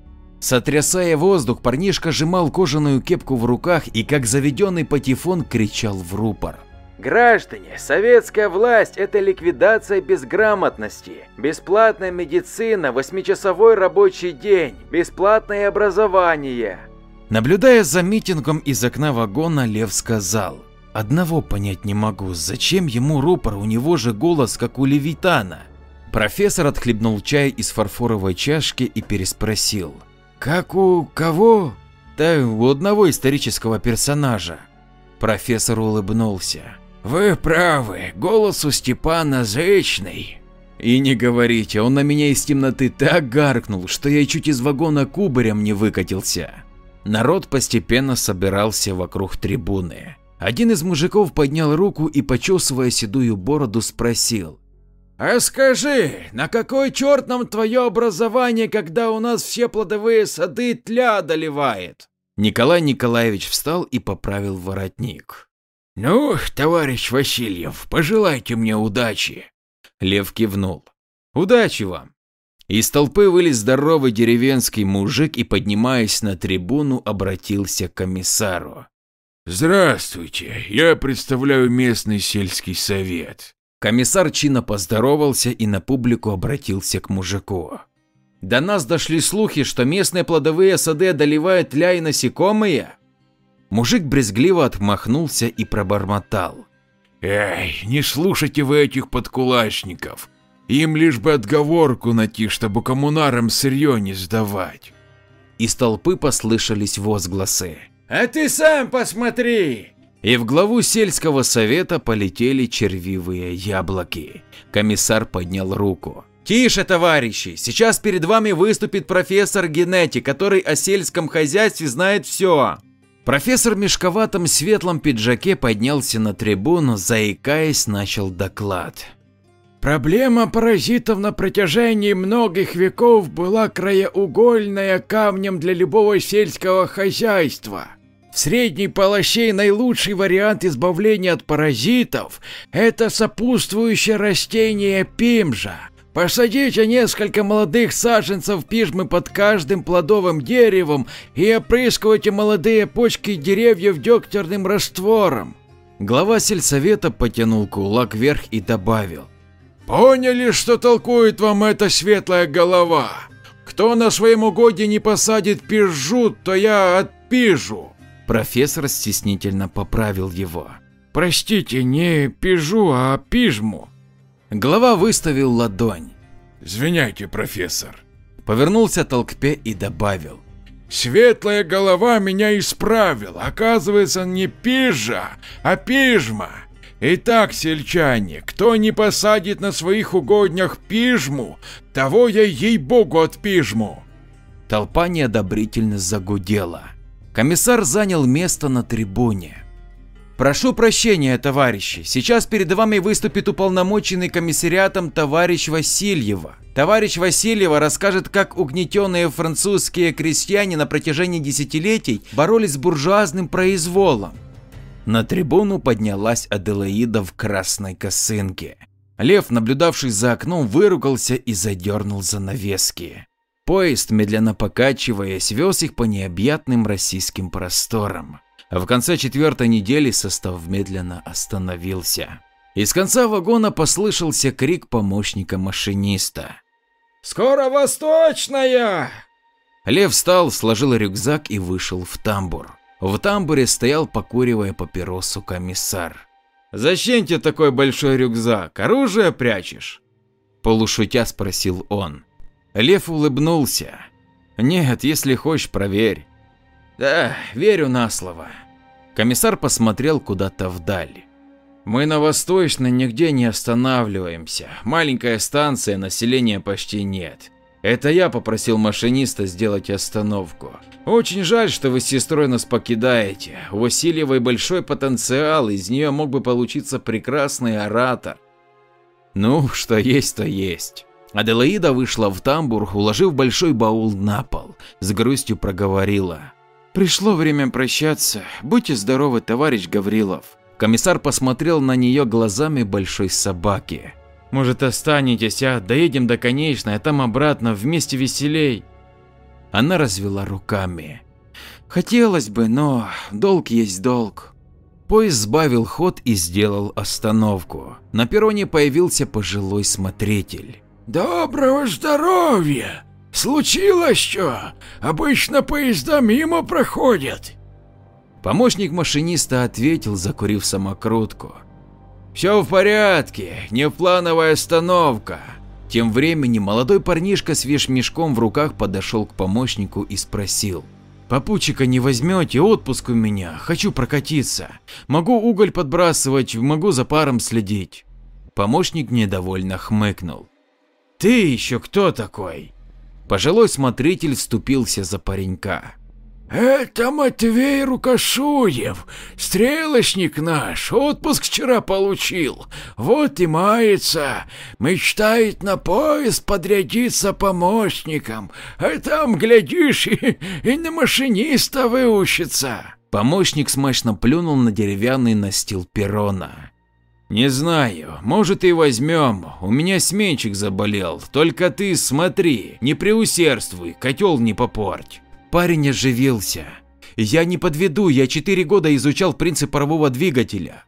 Сотрясая воздух, парнишка сжимал кожаную кепку в руках и как заведенный патефон кричал в рупор. Граждане, советская власть – это ликвидация безграмотности, бесплатная медицина, восьмичасовой рабочий день, бесплатное образование. Наблюдая за митингом из окна вагона, Лев сказал, «Одного понять не могу, зачем ему рупор, у него же голос, как у Левитана». Профессор отхлебнул чай из фарфоровой чашки и переспросил, «Как у кого?» «Да у одного исторического персонажа». Профессор улыбнулся. Вы правы, голос у Степана зычный. И не говорите, он на меня из темноты так гаркнул, что я чуть из вагона кубарем не выкатился. Народ постепенно собирался вокруг трибуны. Один из мужиков поднял руку и, почесывая седую бороду, спросил. «А скажи, на какой черт нам твое образование, когда у нас все плодовые сады тля одолевает?» Николай Николаевич встал и поправил воротник. «Ну, товарищ Васильев, пожелайте мне удачи!» Лев кивнул. «Удачи вам!» Из толпы вылез здоровый деревенский мужик и, поднимаясь на трибуну, обратился к комиссару. «Здравствуйте, я представляю местный сельский совет». Комиссар чинно поздоровался и на публику обратился к мужику. «До нас дошли слухи, что местные плодовые сады одолевают тля и насекомые?» Мужик брезгливо отмахнулся и пробормотал. «Эй, не слушайте вы этих подкулачников. Им лишь бы отговорку найти, чтобы коммунарам сырье не сдавать». Из толпы послышались возгласы. А ты сам посмотри. И в главу сельского совета полетели червивые яблоки. Комиссар поднял руку. Тише, товарищи, сейчас перед вами выступит профессор генетик, который о сельском хозяйстве знает все. Профессор в мешковатом светлом пиджаке поднялся на трибуну, заикаясь, начал доклад. Проблема паразитов на протяжении многих веков была краеугольная камнем для любого сельского хозяйства. В средней полосе наилучший вариант избавления от паразитов – это сопутствующее растение пимжа. Посадите несколько молодых саженцев пижмы под каждым плодовым деревом и опрыскивайте молодые почки деревьев дегтярным раствором. Глава сельсовета потянул кулак вверх и добавил. Поняли, что толкует вам эта светлая голова? Кто на своем угоде не посадит пижу, то я отпижу. Профессор стеснительно поправил его. Простите, не пижу, а пижму. Глава выставил ладонь. Извиняйте, профессор. Повернулся к толпе и добавил. Светлая голова меня исправила. Оказывается, не пижа, а пижма. Итак, сельчане, кто не посадит на своих угоднях пижму, того я ей-богу отпижму. Толпа неодобрительно загудела. Комиссар занял место на трибуне. Прошу прощения, товарищи. Сейчас перед вами выступит уполномоченный комиссариатом товарищ Васильева. Товарищ Васильева расскажет, как угнетенные французские крестьяне на протяжении десятилетий боролись с буржуазным произволом. На трибуну поднялась Аделаида в красной косынке. Лев, наблюдавший за окном, выругался и задернул занавески. Поезд, медленно покачиваясь, вез их по необъятным российским просторам. В конце четвертой недели состав медленно остановился. Из конца вагона послышался крик помощника машиниста. «Скоро Восточная!» Лев встал, сложил рюкзак и вышел в тамбур. В тамбуре стоял, покуривая папиросу, комиссар. «Зачем тебе такой большой рюкзак? Оружие прячешь?» Полушутя спросил он. Лев улыбнулся. «Нет, если хочешь, проверь». «Да, верю на слово». Комиссар посмотрел куда-то вдаль. «Мы на Восточной нигде не останавливаемся. Маленькая станция, населения почти нет. Это я попросил машиниста сделать остановку. Очень жаль, что вы с сестрой нас покидаете. У Васильевой большой потенциал, из нее мог бы получиться прекрасный оратор. Ну, что есть, то есть. Аделаида вышла в тамбур, уложив большой баул на пол, с грустью проговорила. Пришло время прощаться. Будьте здоровы, товарищ Гаврилов. Комиссар посмотрел на нее глазами большой собаки. Может останетесь, а? Доедем до конечной, а там обратно, вместе веселей. Она развела руками. Хотелось бы, но долг есть долг. Поезд сбавил ход и сделал остановку. На перроне появился пожилой смотритель. Доброго здоровья! Случилось что? Обычно поезда мимо проходят. Помощник машиниста ответил, закурив самокрутку. Все в порядке, неплановая остановка. Тем временем молодой парнишка с вешмешком в руках подошел к помощнику и спросил. Попутчика не возьмете, отпуск у меня, хочу прокатиться. Могу уголь подбрасывать, могу за паром следить. Помощник недовольно хмыкнул. Ты еще кто такой? Пожилой смотритель вступился за паренька. Это Матвей Рукошуев, стрелочник наш, отпуск вчера получил, вот и мается, мечтает на поезд подрядиться помощником, а там, глядишь, и, и на машиниста выучится. Помощник смачно плюнул на деревянный настил перрона. Не знаю, может и возьмем, у меня сменщик заболел, только ты смотри, не преусердствуй, котел не попорть. Парень оживился. Я не подведу, я четыре года изучал принцип парового двигателя.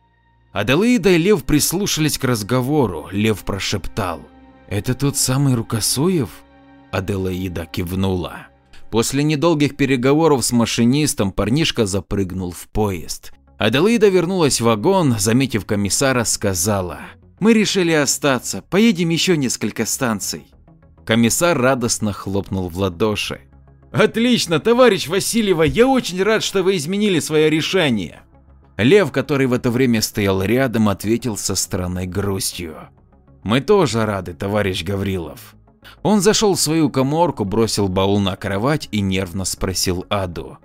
Аделаида и Лев прислушались к разговору, Лев прошептал. Это тот самый Рукосуев? Аделаида кивнула. После недолгих переговоров с машинистом парнишка запрыгнул в поезд. Аделаида вернулась в вагон, заметив комиссара, сказала. Мы решили остаться, поедем еще несколько станций. Комиссар радостно хлопнул в ладоши. Отлично, товарищ Васильева, я очень рад, что вы изменили свое решение. Лев, который в это время стоял рядом, ответил со странной грустью. Мы тоже рады, товарищ Гаврилов. Он зашел в свою коморку, бросил баул на кровать и нервно спросил Аду.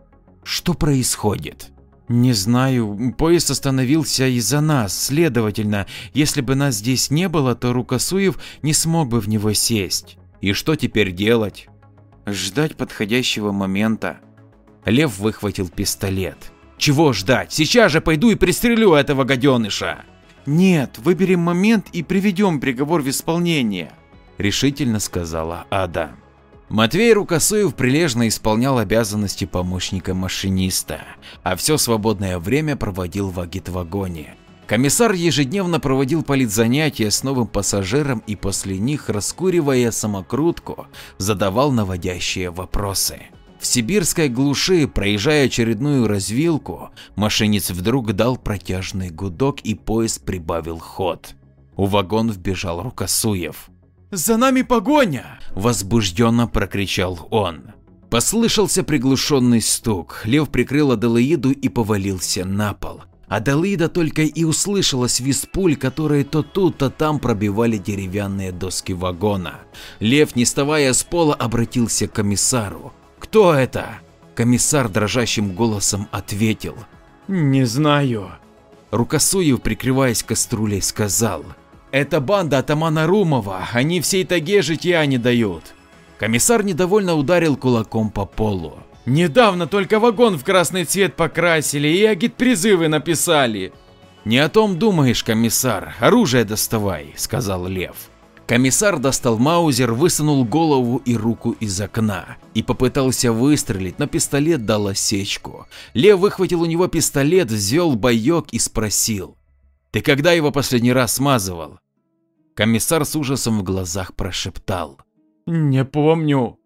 Что происходит? Не знаю, поезд остановился из-за нас, следовательно, если бы нас здесь не было, то Рукосуев не смог бы в него сесть. И что теперь делать? Ждать подходящего момента. Лев выхватил пистолет. Чего ждать? Сейчас же пойду и пристрелю этого гаденыша. Нет, выберем момент и приведем приговор в исполнение, решительно сказала Ада. Матвей Рукосуев прилежно исполнял обязанности помощника машиниста, а все свободное время проводил в агитвагоне. Комиссар ежедневно проводил политзанятия с новым пассажиром и после них, раскуривая самокрутку, задавал наводящие вопросы. В сибирской глуши, проезжая очередную развилку, машинист вдруг дал протяжный гудок и поезд прибавил ход. У вагон вбежал Рукосуев. «За нами погоня!» – возбужденно прокричал он. Послышался приглушенный стук, Лев прикрыл Аделаиду и повалился на пол. Аделаида только и услышала свист пуль, которые то тут, то там пробивали деревянные доски вагона. Лев, не вставая с пола, обратился к комиссару. «Кто это?» Комиссар дрожащим голосом ответил. «Не знаю». Рукосуев, прикрываясь кастрюлей, сказал. Это банда атамана Румова, они всей таге житья не дают. Комиссар недовольно ударил кулаком по полу. Недавно только вагон в красный цвет покрасили и агитпризывы написали. Не о том думаешь, комиссар, оружие доставай, сказал Лев. Комиссар достал маузер, высунул голову и руку из окна и попытался выстрелить, но пистолет дал осечку. Лев выхватил у него пистолет, взвел боек и спросил. Ты когда его последний раз смазывал? Комиссар с ужасом в глазах прошептал. «Не помню».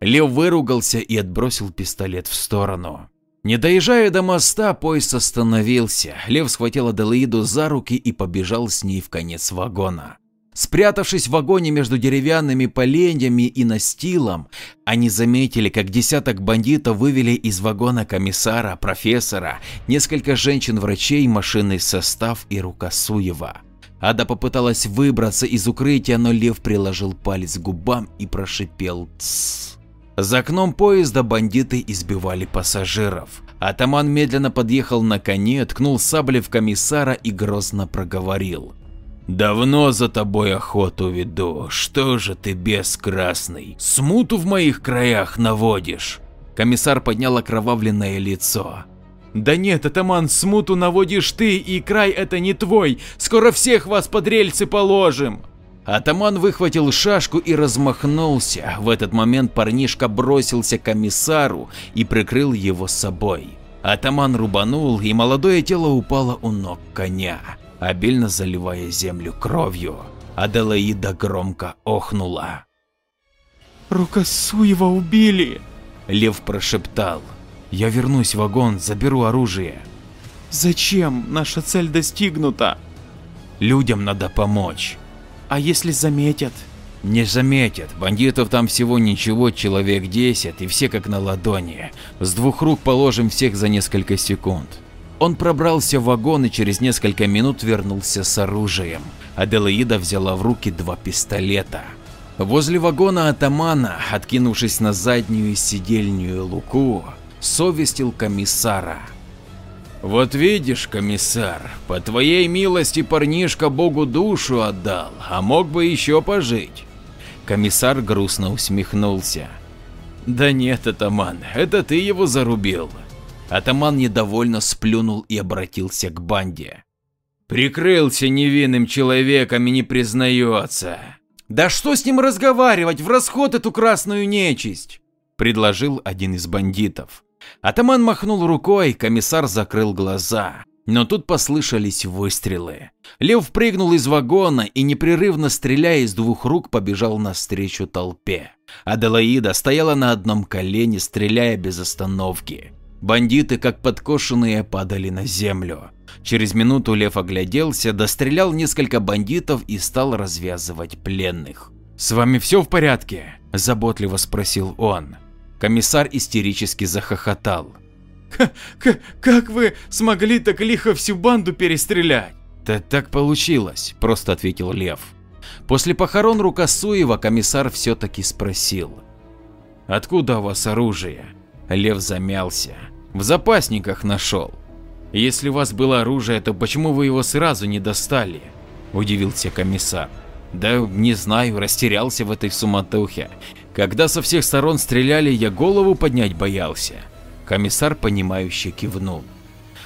Лев выругался и отбросил пистолет в сторону. Не доезжая до моста, поезд остановился. Лев схватил Аделаиду за руки и побежал с ней в конец вагона. Спрятавшись в вагоне между деревянными поленьями и настилом, они заметили, как десяток бандитов вывели из вагона комиссара, профессора, несколько женщин-врачей, машинный состав и Рукосуева. Ада попыталась выбраться из укрытия, но лев приложил палец к губам и прошипел «Тссс». За окном поезда бандиты избивали пассажиров. Атаман медленно подъехал на коне, ткнул саблей в комиссара и грозно проговорил. «Давно за тобой охоту веду, что же ты без красный, смуту в моих краях наводишь?» Комиссар поднял окровавленное лицо. Да нет, атаман, смуту наводишь ты, и край это не твой, скоро всех вас под рельсы положим. Атаман выхватил шашку и размахнулся. В этот момент парнишка бросился к комиссару и прикрыл его собой. Атаман рубанул, и молодое тело упало у ног коня, обильно заливая землю кровью. Аделаида громко охнула. «Рукосуева убили!» Лев прошептал. Я вернусь в вагон, заберу оружие. Зачем? Наша цель достигнута. Людям надо помочь. А если заметят? Не заметят. Бандитов там всего ничего, человек 10 и все как на ладони. С двух рук положим всех за несколько секунд. Он пробрался в вагон и через несколько минут вернулся с оружием. Аделаида взяла в руки два пистолета. Возле вагона атамана, откинувшись на заднюю сидельную луку, совестил комиссара. Вот видишь, комиссар, по твоей милости парнишка Богу душу отдал, а мог бы еще пожить. Комиссар грустно усмехнулся. Да нет, атаман, это ты его зарубил. Атаман недовольно сплюнул и обратился к банде. Прикрылся невинным человеком и не признается. Да что с ним разговаривать, в расход эту красную нечисть, предложил один из бандитов. Атаман махнул рукой, комиссар закрыл глаза. Но тут послышались выстрелы. Лев прыгнул из вагона и, непрерывно стреляя из двух рук, побежал навстречу толпе. Аделаида стояла на одном колене, стреляя без остановки. Бандиты, как подкошенные, падали на землю. Через минуту Лев огляделся, дострелял несколько бандитов и стал развязывать пленных. «С вами все в порядке?» – заботливо спросил он. Комиссар истерически захохотал. «Как вы смогли так лихо всю банду перестрелять?» «Да так получилось», – просто ответил Лев. После похорон Рукосуева комиссар все-таки спросил. «Откуда у вас оружие?» Лев замялся. «В запасниках нашел. Если у вас было оружие, то почему вы его сразу не достали?» Удивился комиссар. «Да не знаю, растерялся в этой суматохе. Когда со всех сторон стреляли, я голову поднять боялся». Комиссар, понимающе кивнул.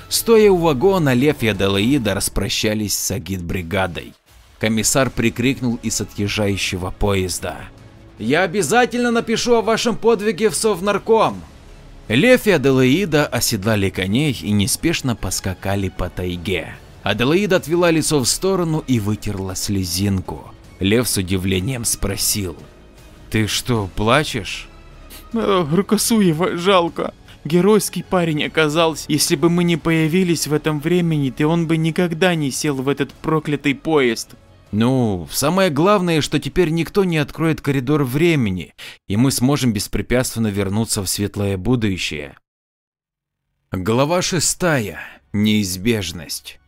Стоя у вагона, Лев и Аделаида распрощались с агитбригадой. Комиссар прикрикнул из отъезжающего поезда. «Я обязательно напишу о вашем подвиге в Совнарком!» Лев и Аделаида оседлали коней и неспешно поскакали по тайге. Аделаида отвела лицо в сторону и вытерла слезинку. Лев с удивлением спросил. «Ты что, плачешь?» «Рукосуева жалко. Геройский парень оказался. Если бы мы не появились в этом времени, то он бы никогда не сел в этот проклятый поезд. Ну, самое главное, что теперь никто не откроет коридор времени, и мы сможем беспрепятственно вернуться в светлое будущее. Глава шестая. Неизбежность.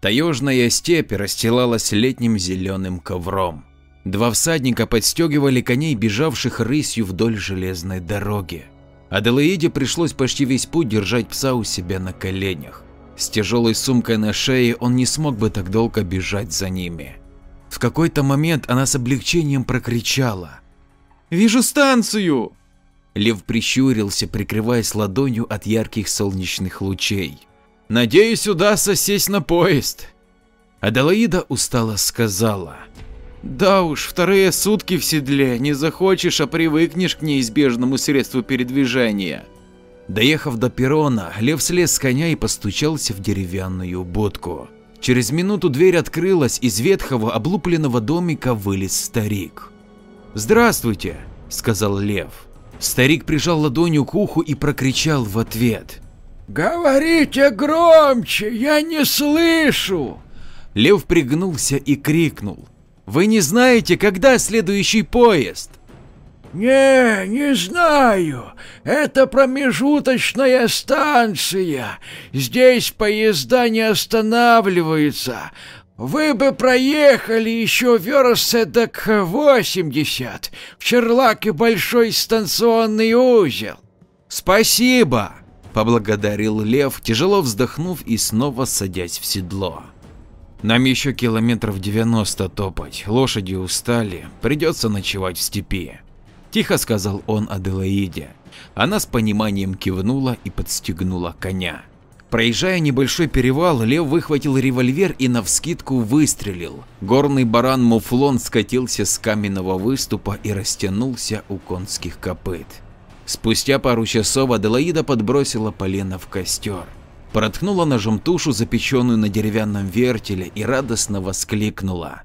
Таежная степь расстилалась летним зеленым ковром. Два всадника подстегивали коней, бежавших рысью вдоль железной дороги. Аделаиде пришлось почти весь путь держать пса у себя на коленях. С тяжелой сумкой на шее он не смог бы так долго бежать за ними. В какой-то момент она с облегчением прокричала. «Вижу станцию!» Лев прищурился, прикрываясь ладонью от ярких солнечных лучей. «Надеюсь, удастся сесть на поезд!» Аделаида устало сказала. Да уж, вторые сутки в седле, не захочешь, а привыкнешь к неизбежному средству передвижения. Доехав до перрона, Лев слез с коня и постучался в деревянную будку. Через минуту дверь открылась, из ветхого облупленного домика вылез старик. «Здравствуйте», – сказал Лев. Старик прижал ладонью к уху и прокричал в ответ. «Говорите громче, я не слышу!» Лев пригнулся и крикнул. Вы не знаете, когда следующий поезд? «Не, не знаю. Это промежуточная станция. Здесь поезда не останавливаются. Вы бы проехали еще верст эдак 80 в Черлаке большой станционный узел». «Спасибо!» – поблагодарил Лев, тяжело вздохнув и снова садясь в седло. Нам еще километров 90 топать, лошади устали, придется ночевать в степи. Тихо сказал он Аделаиде. Она с пониманием кивнула и подстегнула коня. Проезжая небольшой перевал, Лев выхватил револьвер и навскидку выстрелил. Горный баран Муфлон скатился с каменного выступа и растянулся у конских копыт. Спустя пару часов Аделаида подбросила полено в костер проткнула ножом тушу, запеченную на деревянном вертеле, и радостно воскликнула.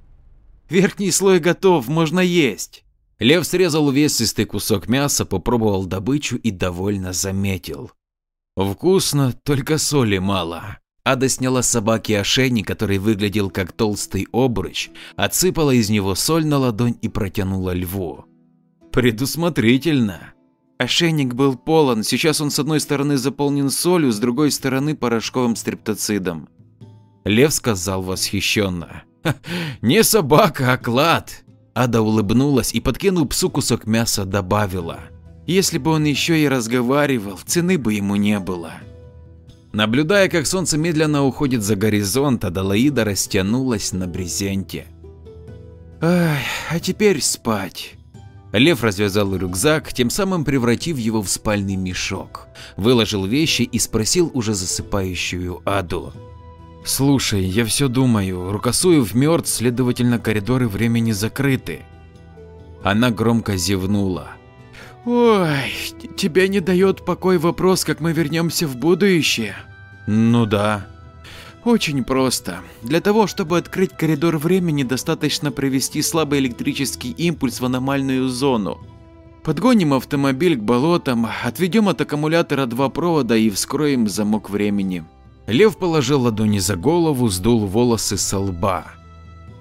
«Верхний слой готов, можно есть!» Лев срезал увесистый кусок мяса, попробовал добычу и довольно заметил. «Вкусно, только соли мало». Ада сняла с собаки ошейник, который выглядел как толстый обруч, отсыпала из него соль на ладонь и протянула льву. «Предусмотрительно», Ошейник был полон, сейчас он с одной стороны заполнен солью, с другой стороны порошковым стриптоцидом. Лев сказал восхищенно. «Не собака, а клад!» Ада улыбнулась и, подкинув псу кусок мяса, добавила. «Если бы он еще и разговаривал, цены бы ему не было». Наблюдая, как солнце медленно уходит за горизонт, Адалаида растянулась на брезенте. «Ай, а теперь спать». Лев развязал рюкзак, тем самым превратив его в спальный мешок, выложил вещи и спросил уже засыпающую Аду. «Слушай, я все думаю, Рукосуев мертв, следовательно коридоры времени закрыты». Она громко зевнула. «Ой, тебе не дает покой вопрос, как мы вернемся в будущее?» «Ну да», очень просто. Для того, чтобы открыть коридор времени, достаточно провести слабый электрический импульс в аномальную зону. Подгоним автомобиль к болотам, отведем от аккумулятора два провода и вскроем замок времени. Лев положил ладони за голову, сдул волосы со лба.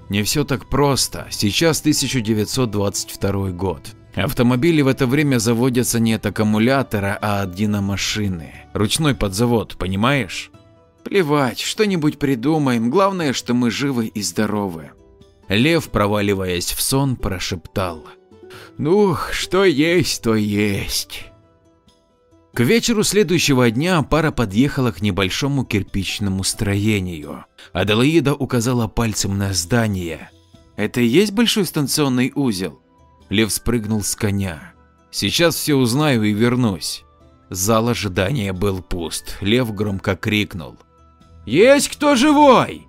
Не все так просто. Сейчас 1922 год. Автомобили в это время заводятся не от аккумулятора, а от динамашины. Ручной подзавод, понимаешь? Плевать, что-нибудь придумаем, главное, что мы живы и здоровы. Лев, проваливаясь в сон, прошептал. Ну, что есть, то есть. К вечеру следующего дня пара подъехала к небольшому кирпичному строению. Аделаида указала пальцем на здание. «Это и есть большой станционный узел?» Лев спрыгнул с коня. «Сейчас все узнаю и вернусь». Зал ожидания был пуст. Лев громко крикнул. «Есть кто живой?»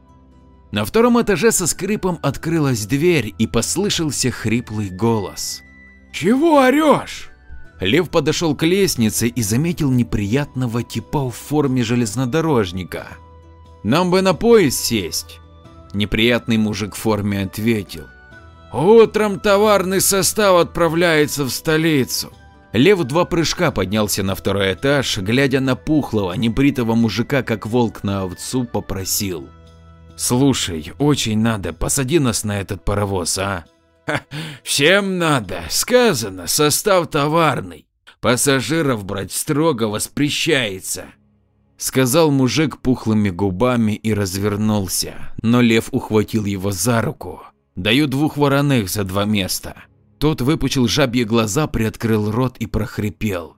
На втором этаже со скрипом открылась дверь и послышался хриплый голос. «Чего орешь?» Лев подошел к лестнице и заметил неприятного типа в форме железнодорожника. «Нам бы на поезд сесть», – неприятный мужик в форме ответил. «Утром товарный состав отправляется в столицу». Лев два прыжка поднялся на второй этаж, глядя на пухлого, небритого мужика, как волк на овцу, попросил. «Слушай, очень надо, посади нас на этот паровоз, а?» всем надо, сказано, состав товарный. Пассажиров брать строго воспрещается. Сказал мужик пухлыми губами и развернулся, но лев ухватил его за руку. Даю двух вороных за два места. Тот выпучил жабьи глаза, приоткрыл рот и прохрипел.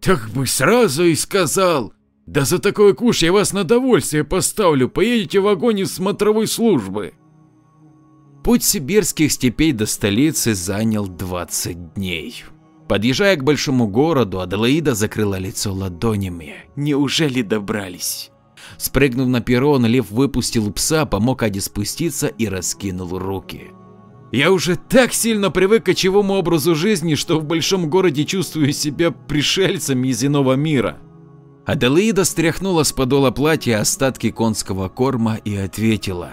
Так бы сразу и сказал. Да за такой куш я вас на довольствие поставлю, поедете в вагоне смотровой службы. Путь сибирских степей до столицы занял 20 дней. Подъезжая к большому городу, Аделаида закрыла лицо ладонями. Неужели добрались? Спрыгнув на перрон, лев выпустил пса, помог Аде спуститься и раскинул руки. Я уже так сильно привык к кочевому образу жизни, что в большом городе чувствую себя пришельцем из иного мира. Аделаида стряхнула с подола платья остатки конского корма и ответила.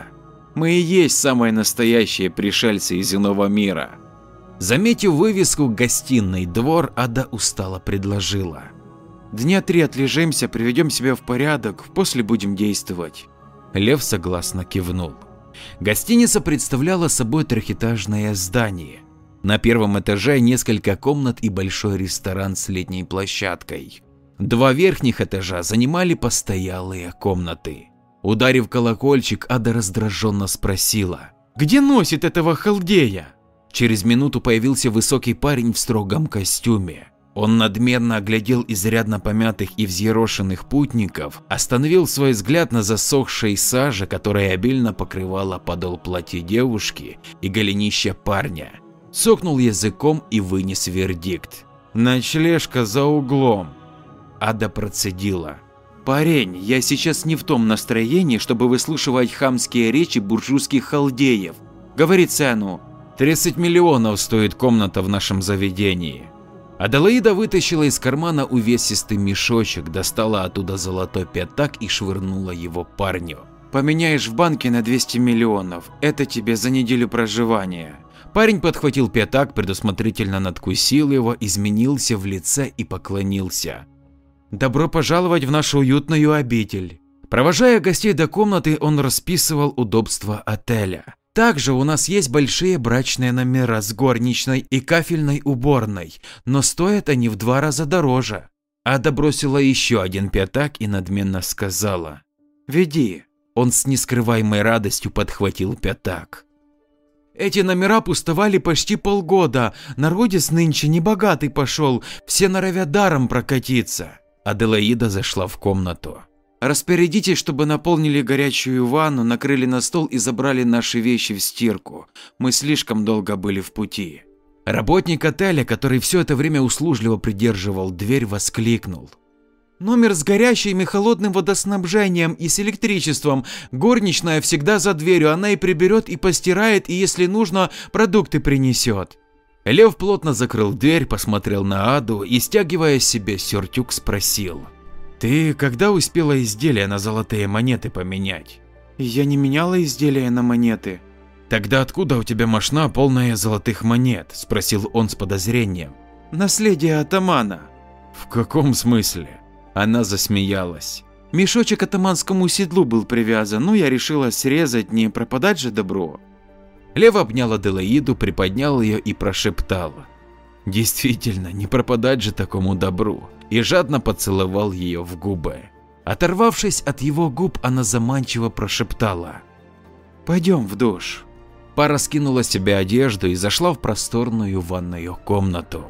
Мы и есть самые настоящие пришельцы из иного мира. Заметив вывеску «Гостиный двор», Ада устало предложила. Дня три отлежимся, приведем себя в порядок, после будем действовать. Лев согласно кивнул. Гостиница представляла собой трехэтажное здание. На первом этаже несколько комнат и большой ресторан с летней площадкой. Два верхних этажа занимали постоялые комнаты. Ударив колокольчик, Ада раздраженно спросила. «Где носит этого халдея?» Через минуту появился высокий парень в строгом костюме. Он надменно оглядел изрядно помятых и взъерошенных путников, остановил свой взгляд на засохшей саже, которая обильно покрывала подол платья девушки и голенища парня. Сокнул языком и вынес вердикт. «Ночлежка за углом». Ада процедила. «Парень, я сейчас не в том настроении, чтобы выслушивать хамские речи буржуйских халдеев. Говори цену. 30 миллионов стоит комната в нашем заведении». Аделаида вытащила из кармана увесистый мешочек, достала оттуда золотой пятак и швырнула его парню. «Поменяешь в банке на 200 миллионов, это тебе за неделю проживания». Парень подхватил пятак, предусмотрительно надкусил его, изменился в лице и поклонился. Добро пожаловать в нашу уютную обитель. Провожая гостей до комнаты, он расписывал удобства отеля. Также у нас есть большие брачные номера с горничной и кафельной уборной, но стоят они в два раза дороже. Ада бросила еще один пятак и надменно сказала. «Веди». Он с нескрываемой радостью подхватил пятак. Эти номера пустовали почти полгода, народец нынче небогатый пошел, все норовят даром прокатиться. Аделаида зашла в комнату. «Распорядитесь, чтобы наполнили горячую ванну, накрыли на стол и забрали наши вещи в стирку. Мы слишком долго были в пути». Работник отеля, который все это время услужливо придерживал дверь, воскликнул. «Номер с горячим и холодным водоснабжением и с электричеством. Горничная всегда за дверью, она и приберет, и постирает, и если нужно, продукты принесет». Лев плотно закрыл дверь, посмотрел на Аду и, стягивая себе сюртюк, спросил. «Ты когда успела изделия на золотые монеты поменять?» «Я не меняла изделия на монеты». «Тогда откуда у тебя мошна полная золотых монет?» – спросил он с подозрением. «Наследие атамана». «В каком смысле?» Она засмеялась. Мешочек атаманскому седлу был привязан, но я решила срезать, не пропадать же добро. Лев обнял Аделаиду, приподнял ее и прошептал. Действительно, не пропадать же такому добру. И жадно поцеловал ее в губы. Оторвавшись от его губ, она заманчиво прошептала. Пойдем в душ. Пара скинула себе одежду и зашла в просторную ванную комнату.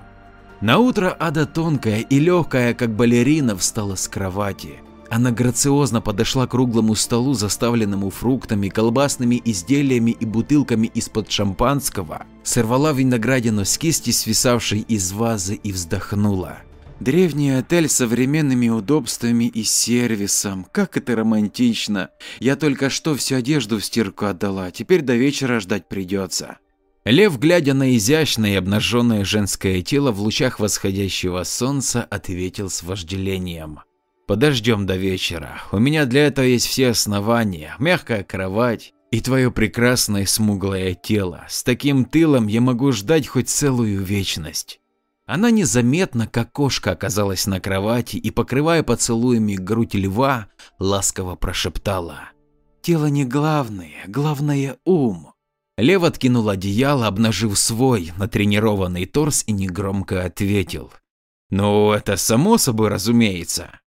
На утро Ада тонкая и легкая, как балерина, встала с кровати. Она грациозно подошла к круглому столу, заставленному фруктами, колбасными изделиями и бутылками из-под шампанского, сорвала виноградину с кисти, свисавшей из вазы, и вздохнула. Древний отель с современными удобствами и сервисом. Как это романтично. Я только что всю одежду в стирку отдала, теперь до вечера ждать придется. Лев, глядя на изящное и обнаженное женское тело в лучах восходящего солнца, ответил с вожделением. Подождем до вечера. У меня для этого есть все основания. Мягкая кровать и твое прекрасное смуглое тело. С таким тылом я могу ждать хоть целую вечность. Она незаметно, как кошка, оказалась на кровати и, покрывая поцелуями грудь льва, ласково прошептала. Тело не главное, главное ум. Лев откинул одеяло, обнажив свой натренированный торс и негромко ответил. Ну, это само собой разумеется.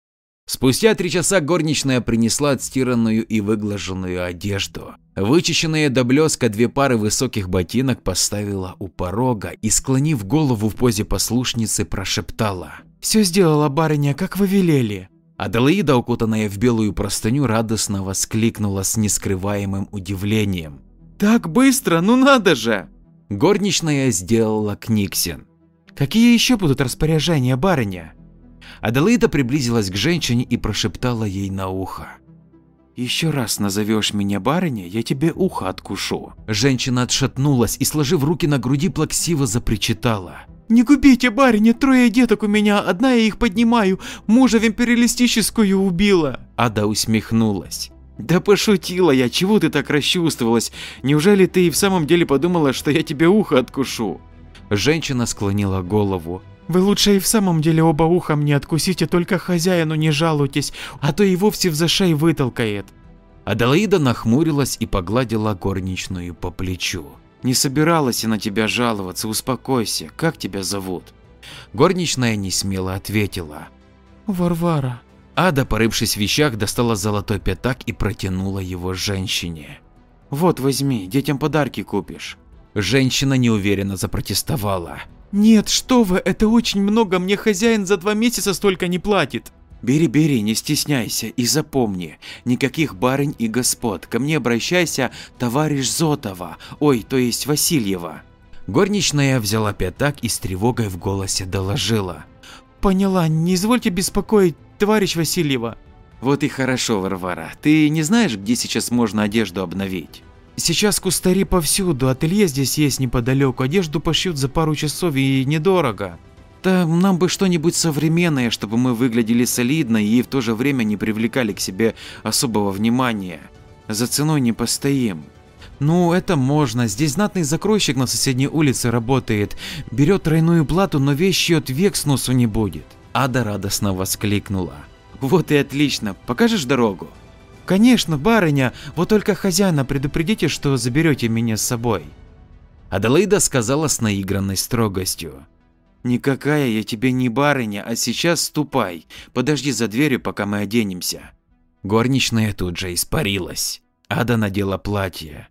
Спустя три часа горничная принесла отстиранную и выглаженную одежду. Вычищенные до блеска две пары высоких ботинок поставила у порога и, склонив голову в позе послушницы, прошептала. «Все сделала барыня, как вы велели». Аделаида, укутанная в белую простыню, радостно воскликнула с нескрываемым удивлением. «Так быстро, ну надо же!» Горничная сделала книгсин. «Какие еще будут распоряжения, барыня?» Аделаида приблизилась к женщине и прошептала ей на ухо. «Еще раз назовешь меня барыней, я тебе ухо откушу». Женщина отшатнулась и, сложив руки на груди, плаксиво запричитала. «Не губите, барыня, трое деток у меня, одна я их поднимаю, мужа в империалистическую убила». Ада усмехнулась. «Да пошутила я, чего ты так расчувствовалась? Неужели ты и в самом деле подумала, что я тебе ухо откушу?» Женщина склонила голову. Вы лучше и в самом деле оба уха мне откусите, только хозяину не жалуйтесь, а то и вовсе в зашей вытолкает. Аделаида нахмурилась и погладила горничную по плечу. Не собиралась я на тебя жаловаться, успокойся, как тебя зовут? Горничная не смело ответила. Варвара. Ада, порывшись в вещах, достала золотой пятак и протянула его женщине. Вот возьми, детям подарки купишь. Женщина неуверенно запротестовала. «Нет, что вы, это очень много, мне хозяин за два месяца столько не платит». «Бери, бери, не стесняйся и запомни, никаких барынь и господ, ко мне обращайся, товарищ Зотова, ой, то есть Васильева». Горничная взяла пятак и с тревогой в голосе доложила. «Поняла, не извольте беспокоить, товарищ Васильева». «Вот и хорошо, Варвара, ты не знаешь, где сейчас можно одежду обновить?» Сейчас кустари повсюду, ателье здесь есть неподалеку, одежду пошьют за пару часов и недорого. Да нам бы что-нибудь современное, чтобы мы выглядели солидно и в то же время не привлекали к себе особого внимания. За ценой не постоим. Ну, это можно. Здесь знатный закройщик на соседней улице работает. Берет тройную плату, но вещь шьет век с носу не будет. Ада радостно воскликнула. Вот и отлично. Покажешь дорогу? «Конечно, барыня, вот только хозяина предупредите, что заберете меня с собой». Аделаида сказала с наигранной строгостью. «Никакая я тебе не барыня, а сейчас ступай, подожди за дверью, пока мы оденемся». Горничная тут же испарилась. Ада надела платье.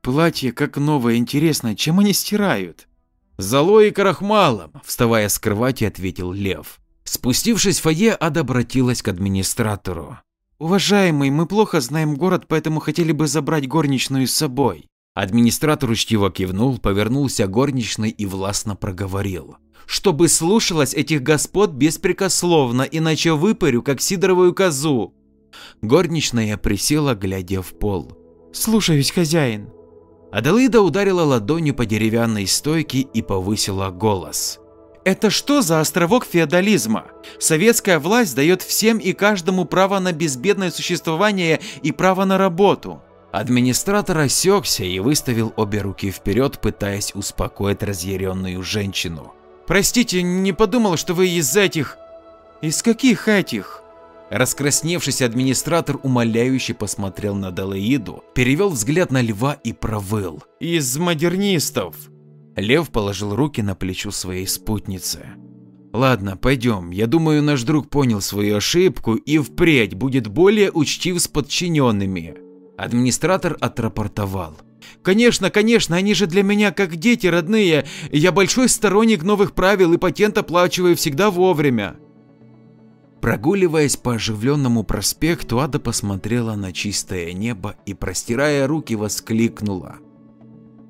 «Платье как новое, интересно, чем они стирают?» «Золой и крахмалом», – вставая с кровати, ответил Лев. Спустившись в фойе, Ада обратилась к администратору. «Уважаемый, мы плохо знаем город, поэтому хотели бы забрать горничную с собой». Администратор учтиво кивнул, повернулся горничной и властно проговорил. «Чтобы слушалась этих господ беспрекословно, иначе выпарю, как сидоровую козу». Горничная присела, глядя в пол. «Слушаюсь, хозяин». Аделаида ударила ладонью по деревянной стойке и повысила голос. Это что за островок феодализма? Советская власть дает всем и каждому право на безбедное существование и право на работу. Администратор осекся и выставил обе руки вперед, пытаясь успокоить разъяренную женщину. Простите, не подумал, что вы из этих... Из каких этих? Раскрасневшийся администратор умоляюще посмотрел на Далаиду, перевел взгляд на льва и провыл. Из модернистов. Лев положил руки на плечо своей спутницы. Ладно, пойдем. Я думаю, наш друг понял свою ошибку и впредь будет более учтив с подчиненными. Администратор отрапортовал. Конечно, конечно, они же для меня как дети родные. Я большой сторонник новых правил и патент оплачиваю всегда вовремя. Прогуливаясь по оживленному проспекту, Ада посмотрела на чистое небо и, простирая руки, воскликнула.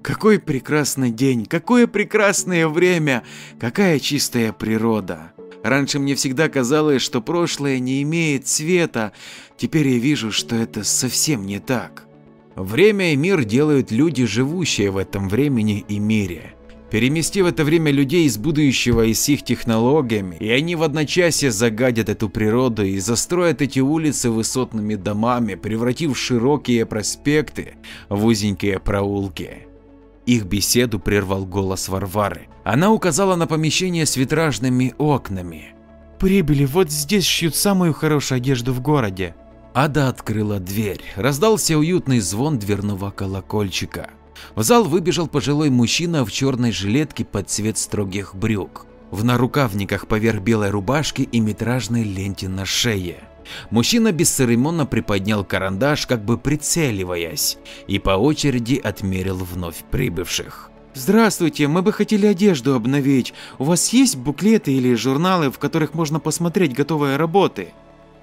Какой прекрасный день, какое прекрасное время, какая чистая природа. Раньше мне всегда казалось, что прошлое не имеет цвета, теперь я вижу, что это совсем не так. Время и мир делают люди, живущие в этом времени и мире. Перемести в это время людей из будущего и с их технологиями, и они в одночасье загадят эту природу и застроят эти улицы высотными домами, превратив широкие проспекты в узенькие проулки. Их беседу прервал голос Варвары. Она указала на помещение с витражными окнами. «Прибыли, вот здесь шьют самую хорошую одежду в городе». Ада открыла дверь. Раздался уютный звон дверного колокольчика. В зал выбежал пожилой мужчина в черной жилетке под цвет строгих брюк, в нарукавниках поверх белой рубашки и метражной ленте на шее. Мужчина бесцеремонно приподнял карандаш, как бы прицеливаясь, и по очереди отмерил вновь прибывших. Здравствуйте, мы бы хотели одежду обновить. У вас есть буклеты или журналы, в которых можно посмотреть готовые работы?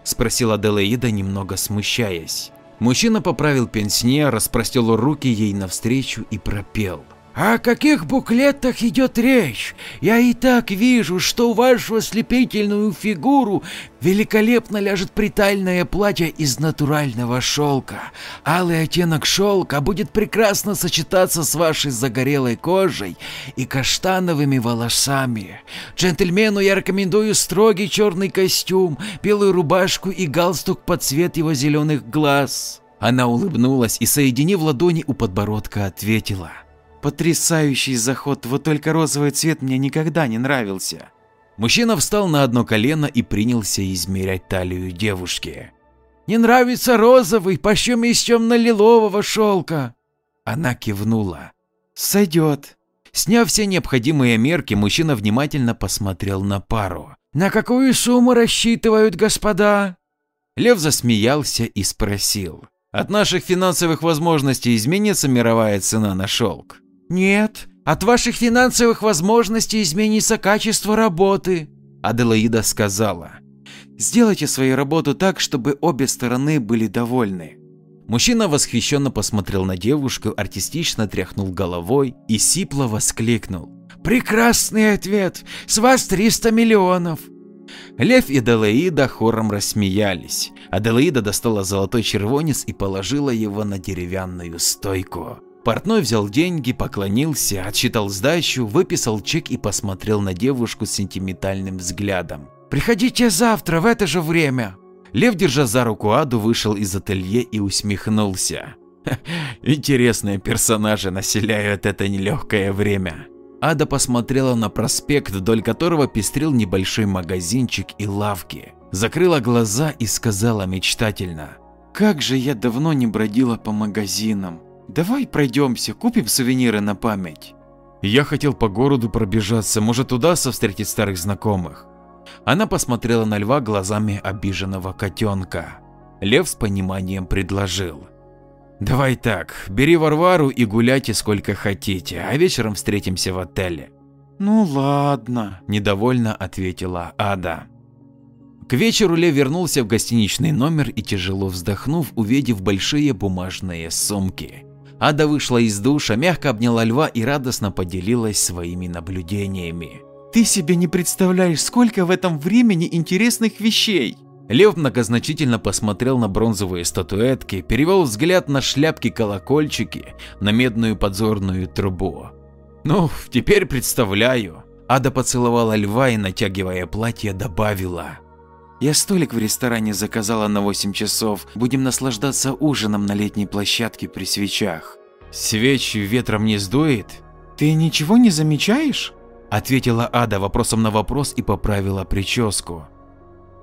Спросила Делаида, немного смущаясь. Мужчина поправил пенсне, распростел руки ей навстречу и пропел. О каких буклетах идет речь? Я и так вижу, что вашу ослепительную фигуру великолепно ляжет притальное платье из натурального шелка. Алый оттенок шелка будет прекрасно сочетаться с вашей загорелой кожей и каштановыми волосами. Джентльмену я рекомендую строгий черный костюм, белую рубашку и галстук под цвет его зеленых глаз. Она улыбнулась и, соединив ладони у подбородка, ответила – Потрясающий заход, вот только розовый цвет мне никогда не нравился. Мужчина встал на одно колено и принялся измерять талию девушки. «Не нравится розовый, пощем из темно-лилового шелка?» Она кивнула. «Сойдет». Сняв все необходимые мерки, мужчина внимательно посмотрел на пару. «На какую сумму рассчитывают господа?» Лев засмеялся и спросил. «От наших финансовых возможностей изменится мировая цена на шелк?» Нет, от ваших финансовых возможностей изменится качество работы. Аделаида сказала. Сделайте свою работу так, чтобы обе стороны были довольны. Мужчина восхищенно посмотрел на девушку, артистично тряхнул головой и сипло воскликнул. Прекрасный ответ! С вас 300 миллионов! Лев и Аделаида хором рассмеялись. Аделаида достала золотой червонец и положила его на деревянную стойку. Портной взял деньги, поклонился, отсчитал сдачу, выписал чек и посмотрел на девушку с сентиментальным взглядом. «Приходите завтра в это же время!» Лев, держа за руку Аду, вышел из ателье и усмехнулся. Интересные персонажи населяют это нелегкое время. Ада посмотрела на проспект, вдоль которого пестрил небольшой магазинчик и лавки. Закрыла глаза и сказала мечтательно. «Как же я давно не бродила по магазинам. Давай пройдемся, купим сувениры на память. Я хотел по городу пробежаться, может удастся встретить старых знакомых. Она посмотрела на льва глазами обиженного котенка. Лев с пониманием предложил. Давай так, бери Варвару и гуляйте сколько хотите, а вечером встретимся в отеле. Ну ладно, недовольно ответила Ада. К вечеру Лев вернулся в гостиничный номер и тяжело вздохнув, увидев большие бумажные сумки. Ада вышла из душа, мягко обняла льва и радостно поделилась своими наблюдениями. «Ты себе не представляешь, сколько в этом времени интересных вещей!» Лев многозначительно посмотрел на бронзовые статуэтки, перевел взгляд на шляпки-колокольчики, на медную подзорную трубу. «Ну, теперь представляю!» Ада поцеловала льва и, натягивая платье, добавила. Я столик в ресторане заказала на 8 часов. Будем наслаждаться ужином на летней площадке при свечах. Свечи ветром не сдует? Ты ничего не замечаешь? Ответила Ада вопросом на вопрос и поправила прическу.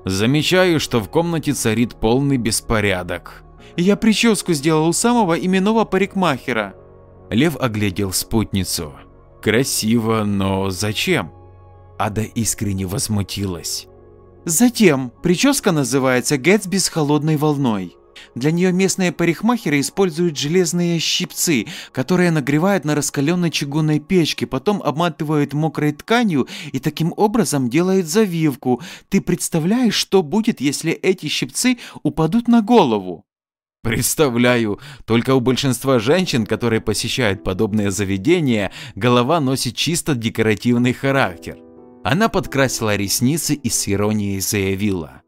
Замечаю, что в комнате царит полный беспорядок. Я прическу сделал у самого именного парикмахера. Лев оглядел спутницу. Красиво, но зачем? Ада искренне возмутилась. Затем, прическа называется Гэтсби с холодной волной. Для нее местные парикмахеры используют железные щипцы, которые нагревают на раскаленной чугунной печке, потом обматывают мокрой тканью и таким образом делают завивку. Ты представляешь, что будет, если эти щипцы упадут на голову? Представляю, только у большинства женщин, которые посещают подобные заведения, голова носит чисто декоративный характер. Она подкрасила ресницы и с иронией заявила.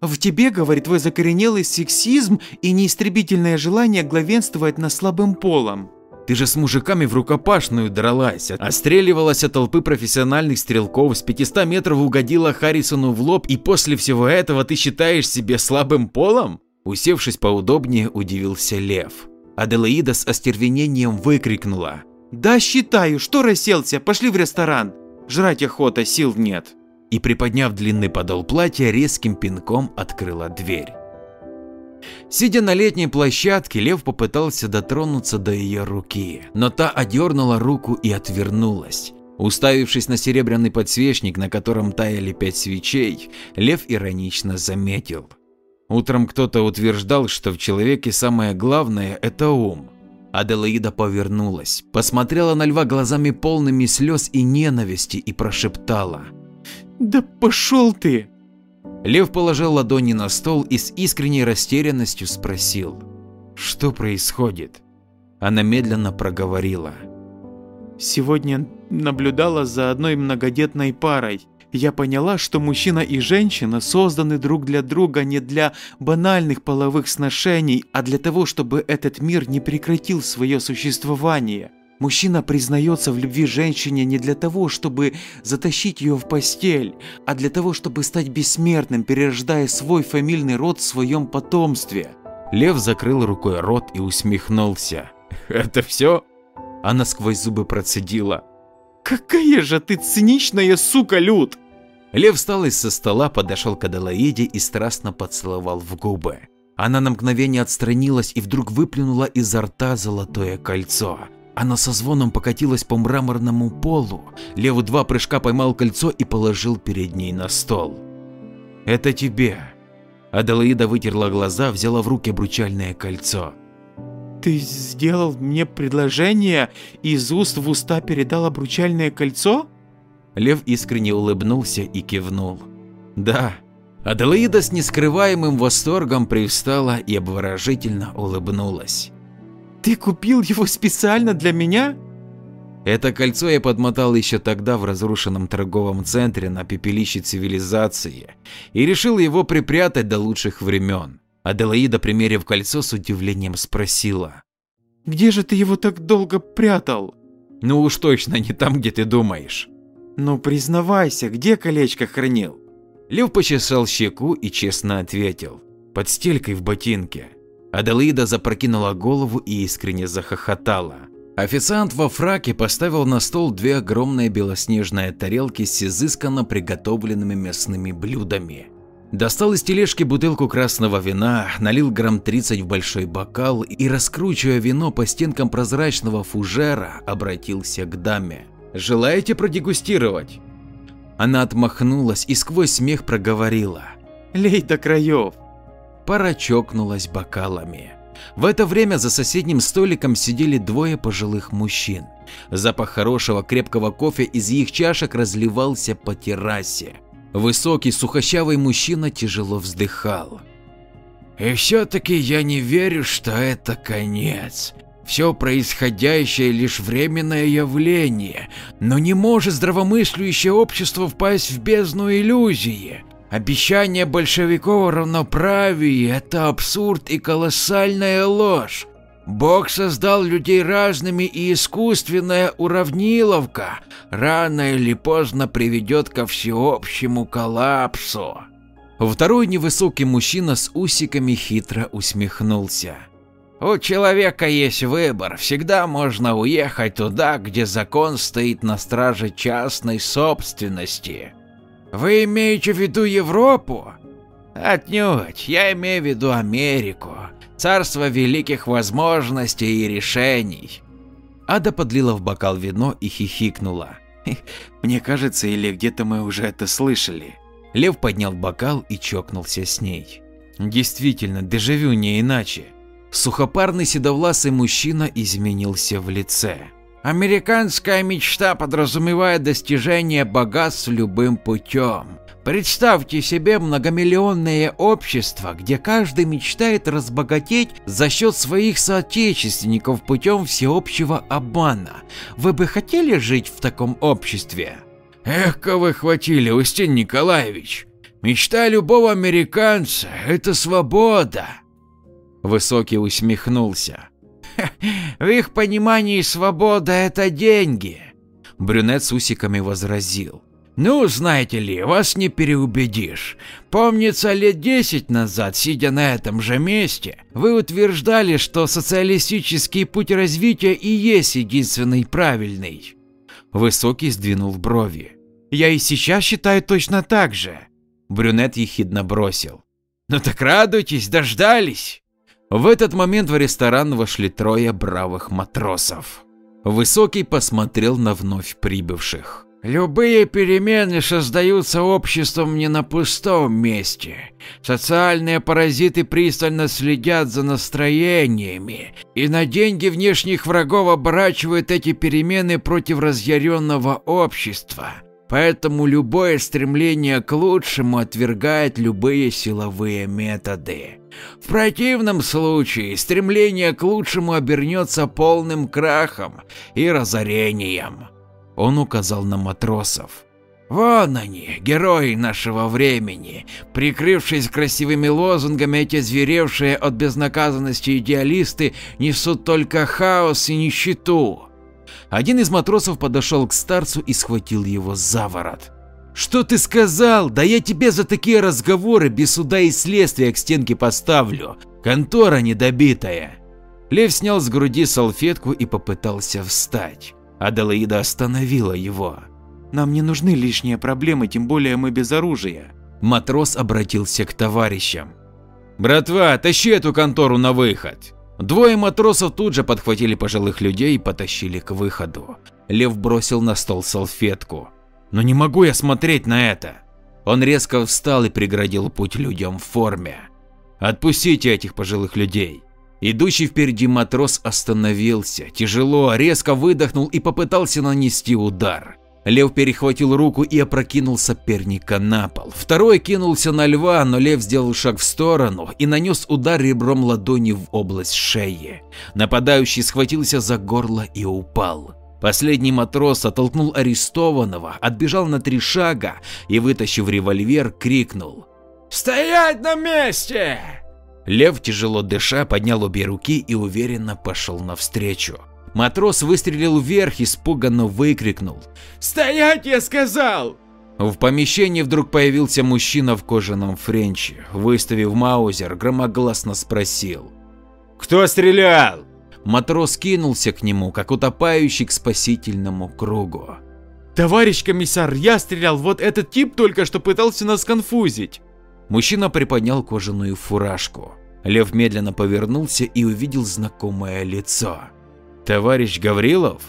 В тебе, говорит, твой закоренелый сексизм и неистребительное желание главенствовать над слабым полом. Ты же с мужиками в рукопашную дралась, отстреливалась от толпы профессиональных стрелков, с 500 метров угодила Харрисону в лоб, и после всего этого ты считаешь себя слабым полом? Усевшись поудобнее, удивился Лев. Аделаида с остервенением выкрикнула. «Да считаю, что расселся, пошли в ресторан. Жрать охота, сил нет» и, приподняв длинный подол платья, резким пинком открыла дверь. Сидя на летней площадке, Лев попытался дотронуться до ее руки, но та одернула руку и отвернулась. Уставившись на серебряный подсвечник, на котором таяли пять свечей, Лев иронично заметил. Утром кто-то утверждал, что в человеке самое главное – это ум. Аделаида повернулась, посмотрела на льва глазами полными слез и ненависти и прошептала – «Да пошел ты!» Лев положил ладони на стол и с искренней растерянностью спросил, что происходит. Она медленно проговорила. «Сегодня наблюдала за одной многодетной парой. Я поняла, что мужчина и женщина созданы друг для друга не для банальных половых сношений, а для того, чтобы этот мир не прекратил свое существование. Мужчина признается в любви женщине не для того, чтобы затащить ее в постель, а для того, чтобы стать бессмертным, перерождая свой фамильный род в своем потомстве. Лев закрыл рукой рот и усмехнулся. «Это все?» Она сквозь зубы процедила. «Какая же ты циничная сука, Люд!» Лев встал из-за стола, подошел к Аделаиде и страстно поцеловал в губы. Она на мгновение отстранилась и вдруг выплюнула изо рта золотое кольцо. Оно со звоном покатилось по мраморному полу. Лев два прыжка поймал кольцо и положил перед ней на стол. «Это тебе». Аделаида вытерла глаза, взяла в руки обручальное кольцо. «Ты сделал мне предложение и из уст в уста передал обручальное кольцо?» Лев искренне улыбнулся и кивнул. «Да». Аделаида с нескрываемым восторгом привстала и обворожительно улыбнулась. Ты купил его специально для меня? Это кольцо я подмотал еще тогда в разрушенном торговом центре на пепелище цивилизации и решил его припрятать до лучших времен. Аделаида, примерив кольцо, с удивлением спросила. «Где же ты его так долго прятал?» «Ну уж точно не там, где ты думаешь». «Ну признавайся, где колечко хранил?» Лев почесал щеку и честно ответил. «Под стелькой в ботинке». Аделаида запрокинула голову и искренне захохотала. Официант во фраке поставил на стол две огромные белоснежные тарелки с изысканно приготовленными мясными блюдами. Достал из тележки бутылку красного вина, налил грамм 30 в большой бокал и, раскручивая вино по стенкам прозрачного фужера, обратился к даме. «Желаете продегустировать?» Она отмахнулась и сквозь смех проговорила. «Лей до краев!» пара чокнулась бокалами. В это время за соседним столиком сидели двое пожилых мужчин. Запах хорошего крепкого кофе из их чашек разливался по террасе. Высокий сухощавый мужчина тяжело вздыхал. И все-таки я не верю, что это конец. Все происходящее лишь временное явление, но не может здравомыслящее общество впасть в бездну иллюзии. Обещание большевиков о равноправии – это абсурд и колоссальная ложь. Бог создал людей разными, и искусственная уравниловка рано или поздно приведет ко всеобщему коллапсу. Второй невысокий мужчина с усиками хитро усмехнулся. У человека есть выбор, всегда можно уехать туда, где закон стоит на страже частной собственности. Вы имеете в виду Европу? Отнюдь, я имею в виду Америку, царство великих возможностей и решений. Ада подлила в бокал вино и хихикнула. Мне кажется, или где-то мы уже это слышали. Лев поднял бокал и чокнулся с ней. Действительно, дежавю не иначе. Сухопарный седовласый мужчина изменился в лице. Американская мечта подразумевает достижение богатств любым путем. Представьте себе многомиллионное общество, где каждый мечтает разбогатеть за счет своих соотечественников путем всеобщего обмана. Вы бы хотели жить в таком обществе? Эх, вы хватили, Устин Николаевич. Мечта любого американца – это свобода. Высокий усмехнулся. В их понимании свобода – это деньги. Брюнет с усиками возразил. Ну, знаете ли, вас не переубедишь. Помнится, лет десять назад, сидя на этом же месте, вы утверждали, что социалистический путь развития и есть единственный правильный. Высокий сдвинул брови. Я и сейчас считаю точно так же. Брюнет ехидно бросил. Ну так радуйтесь, дождались. В этот момент в ресторан вошли трое бравых матросов. Высокий посмотрел на вновь прибывших. Любые перемены создаются обществом не на пустом месте. Социальные паразиты пристально следят за настроениями и на деньги внешних врагов оборачивают эти перемены против разъяренного общества. Поэтому любое стремление к лучшему отвергает любые силовые методы. В противном случае стремление к лучшему обернется полным крахом и разорением. Он указал на матросов. Вон они, герои нашего времени. Прикрывшись красивыми лозунгами, эти зверевшие от безнаказанности идеалисты несут только хаос и нищету. Один из матросов подошел к старцу и схватил его за ворот. «Что ты сказал? Да я тебе за такие разговоры без суда и следствия к стенке поставлю. Контора недобитая». Лев снял с груди салфетку и попытался встать. Аделаида остановила его. «Нам не нужны лишние проблемы, тем более мы без оружия». Матрос обратился к товарищам. «Братва, тащи эту контору на выход!» Двое матросов тут же подхватили пожилых людей и потащили к выходу. Лев бросил на стол салфетку. «Но не могу я смотреть на это!» Он резко встал и преградил путь людям в форме. «Отпустите этих пожилых людей!» Идущий впереди матрос остановился, тяжело, резко выдохнул и попытался нанести удар. Лев перехватил руку и опрокинул соперника на пол. Второй кинулся на льва, но лев сделал шаг в сторону и нанес удар ребром ладони в область шеи. Нападающий схватился за горло и упал. Последний матрос оттолкнул арестованного, отбежал на три шага и, вытащив револьвер, крикнул «Стоять на месте!». Лев, тяжело дыша, поднял обе руки и уверенно пошел навстречу. Матрос выстрелил вверх, испуганно выкрикнул. «Стоять, я сказал!» В помещении вдруг появился мужчина в кожаном френче. Выставив маузер, громогласно спросил. «Кто стрелял?» Матрос кинулся к нему, как утопающий к спасительному кругу. «Товарищ комиссар, я стрелял, вот этот тип только что пытался нас конфузить!» Мужчина приподнял кожаную фуражку. Лев медленно повернулся и увидел знакомое лицо. «Товарищ Гаврилов?»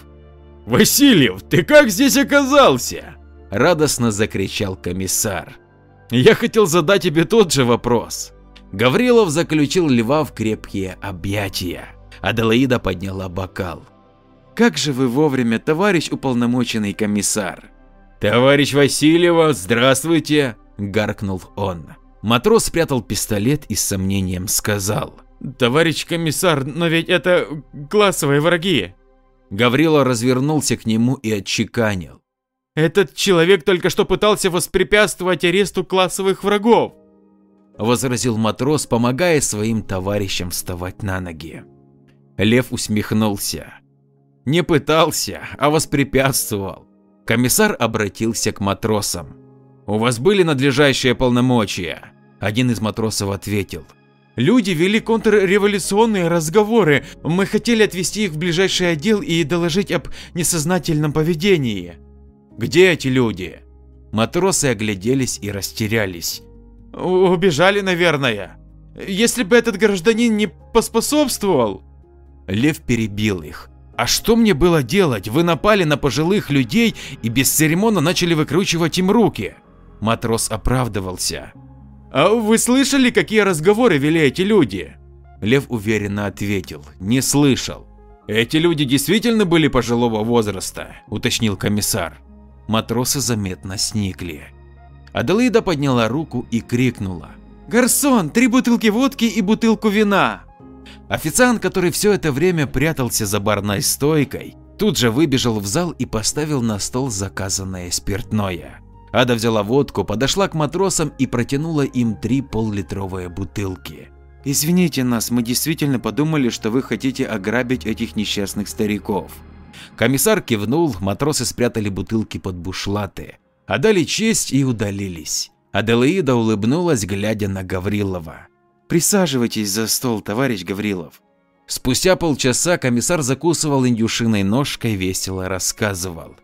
«Васильев, ты как здесь оказался?» – радостно закричал комиссар. «Я хотел задать тебе тот же вопрос». Гаврилов заключил льва в крепкие объятия. Аделаида подняла бокал. «Как же вы вовремя, товарищ уполномоченный комиссар!» «Товарищ Васильева, здравствуйте!» – гаркнул он. Матрос спрятал пистолет и с сомнением сказал. «Товарищ комиссар, но ведь это классовые враги!» Гаврила развернулся к нему и отчеканил. «Этот человек только что пытался воспрепятствовать аресту классовых врагов!» Возразил матрос, помогая своим товарищам вставать на ноги. Лев усмехнулся. Не пытался, а воспрепятствовал. Комиссар обратился к матросам. «У вас были надлежащие полномочия?» Один из матросов ответил. Люди вели контрреволюционные разговоры. Мы хотели отвезти их в ближайший отдел и доложить об несознательном поведении. Где эти люди? Матросы огляделись и растерялись. Убежали, наверное. Если бы этот гражданин не поспособствовал. Лев перебил их. А что мне было делать? Вы напали на пожилых людей и без церемона начали выкручивать им руки. Матрос оправдывался. А вы слышали, какие разговоры вели эти люди? Лев уверенно ответил, не слышал. Эти люди действительно были пожилого возраста, уточнил комиссар. Матросы заметно сникли. Аделаида подняла руку и крикнула. «Гарсон, три бутылки водки и бутылку вина!» Официант, который все это время прятался за барной стойкой, тут же выбежал в зал и поставил на стол заказанное спиртное. Ада взяла водку, подошла к матросам и протянула им три поллитровые бутылки. «Извините нас, мы действительно подумали, что вы хотите ограбить этих несчастных стариков». Комиссар кивнул, матросы спрятали бутылки под бушлаты, отдали честь и удалились. Аделаида улыбнулась, глядя на Гаврилова. Присаживайтесь за стол, товарищ Гаврилов. Спустя полчаса комиссар закусывал индюшиной ножкой, весело рассказывал.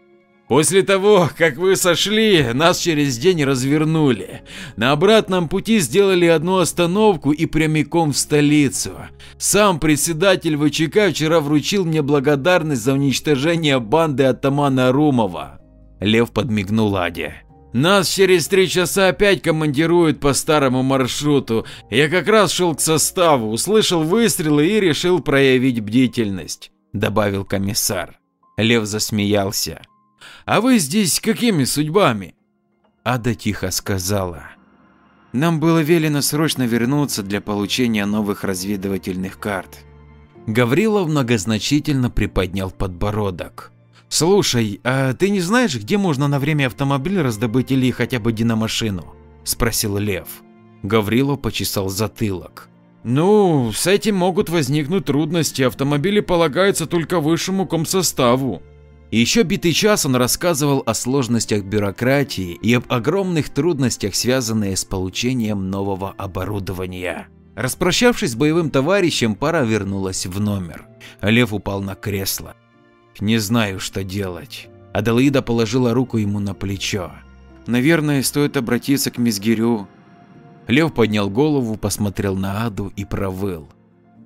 После того, как вы сошли, нас через день развернули. На обратном пути сделали одну остановку и прямиком в столицу. Сам председатель ВЧК вчера вручил мне благодарность за уничтожение банды атамана Румова. Лев подмигнул Аде. Нас через три часа опять командируют по старому маршруту. Я как раз шел к составу, услышал выстрелы и решил проявить бдительность, добавил комиссар. Лев засмеялся. А вы здесь какими судьбами? Ада тихо сказала. Нам было велено срочно вернуться для получения новых разведывательных карт. Гаврилов многозначительно приподнял подбородок. «Слушай, а ты не знаешь, где можно на время автомобиль раздобыть или хотя бы динамашину?» – спросил Лев. Гаврилов почесал затылок. «Ну, с этим могут возникнуть трудности, автомобили полагаются только высшему комсоставу». Еще битый час он рассказывал о сложностях бюрократии и об огромных трудностях, связанных с получением нового оборудования. Распрощавшись с боевым товарищем, пара вернулась в номер. Лев упал на кресло. Не знаю, что делать. Аделаида положила руку ему на плечо. Наверное, стоит обратиться к Мизгирю. Лев поднял голову, посмотрел на Аду и провыл.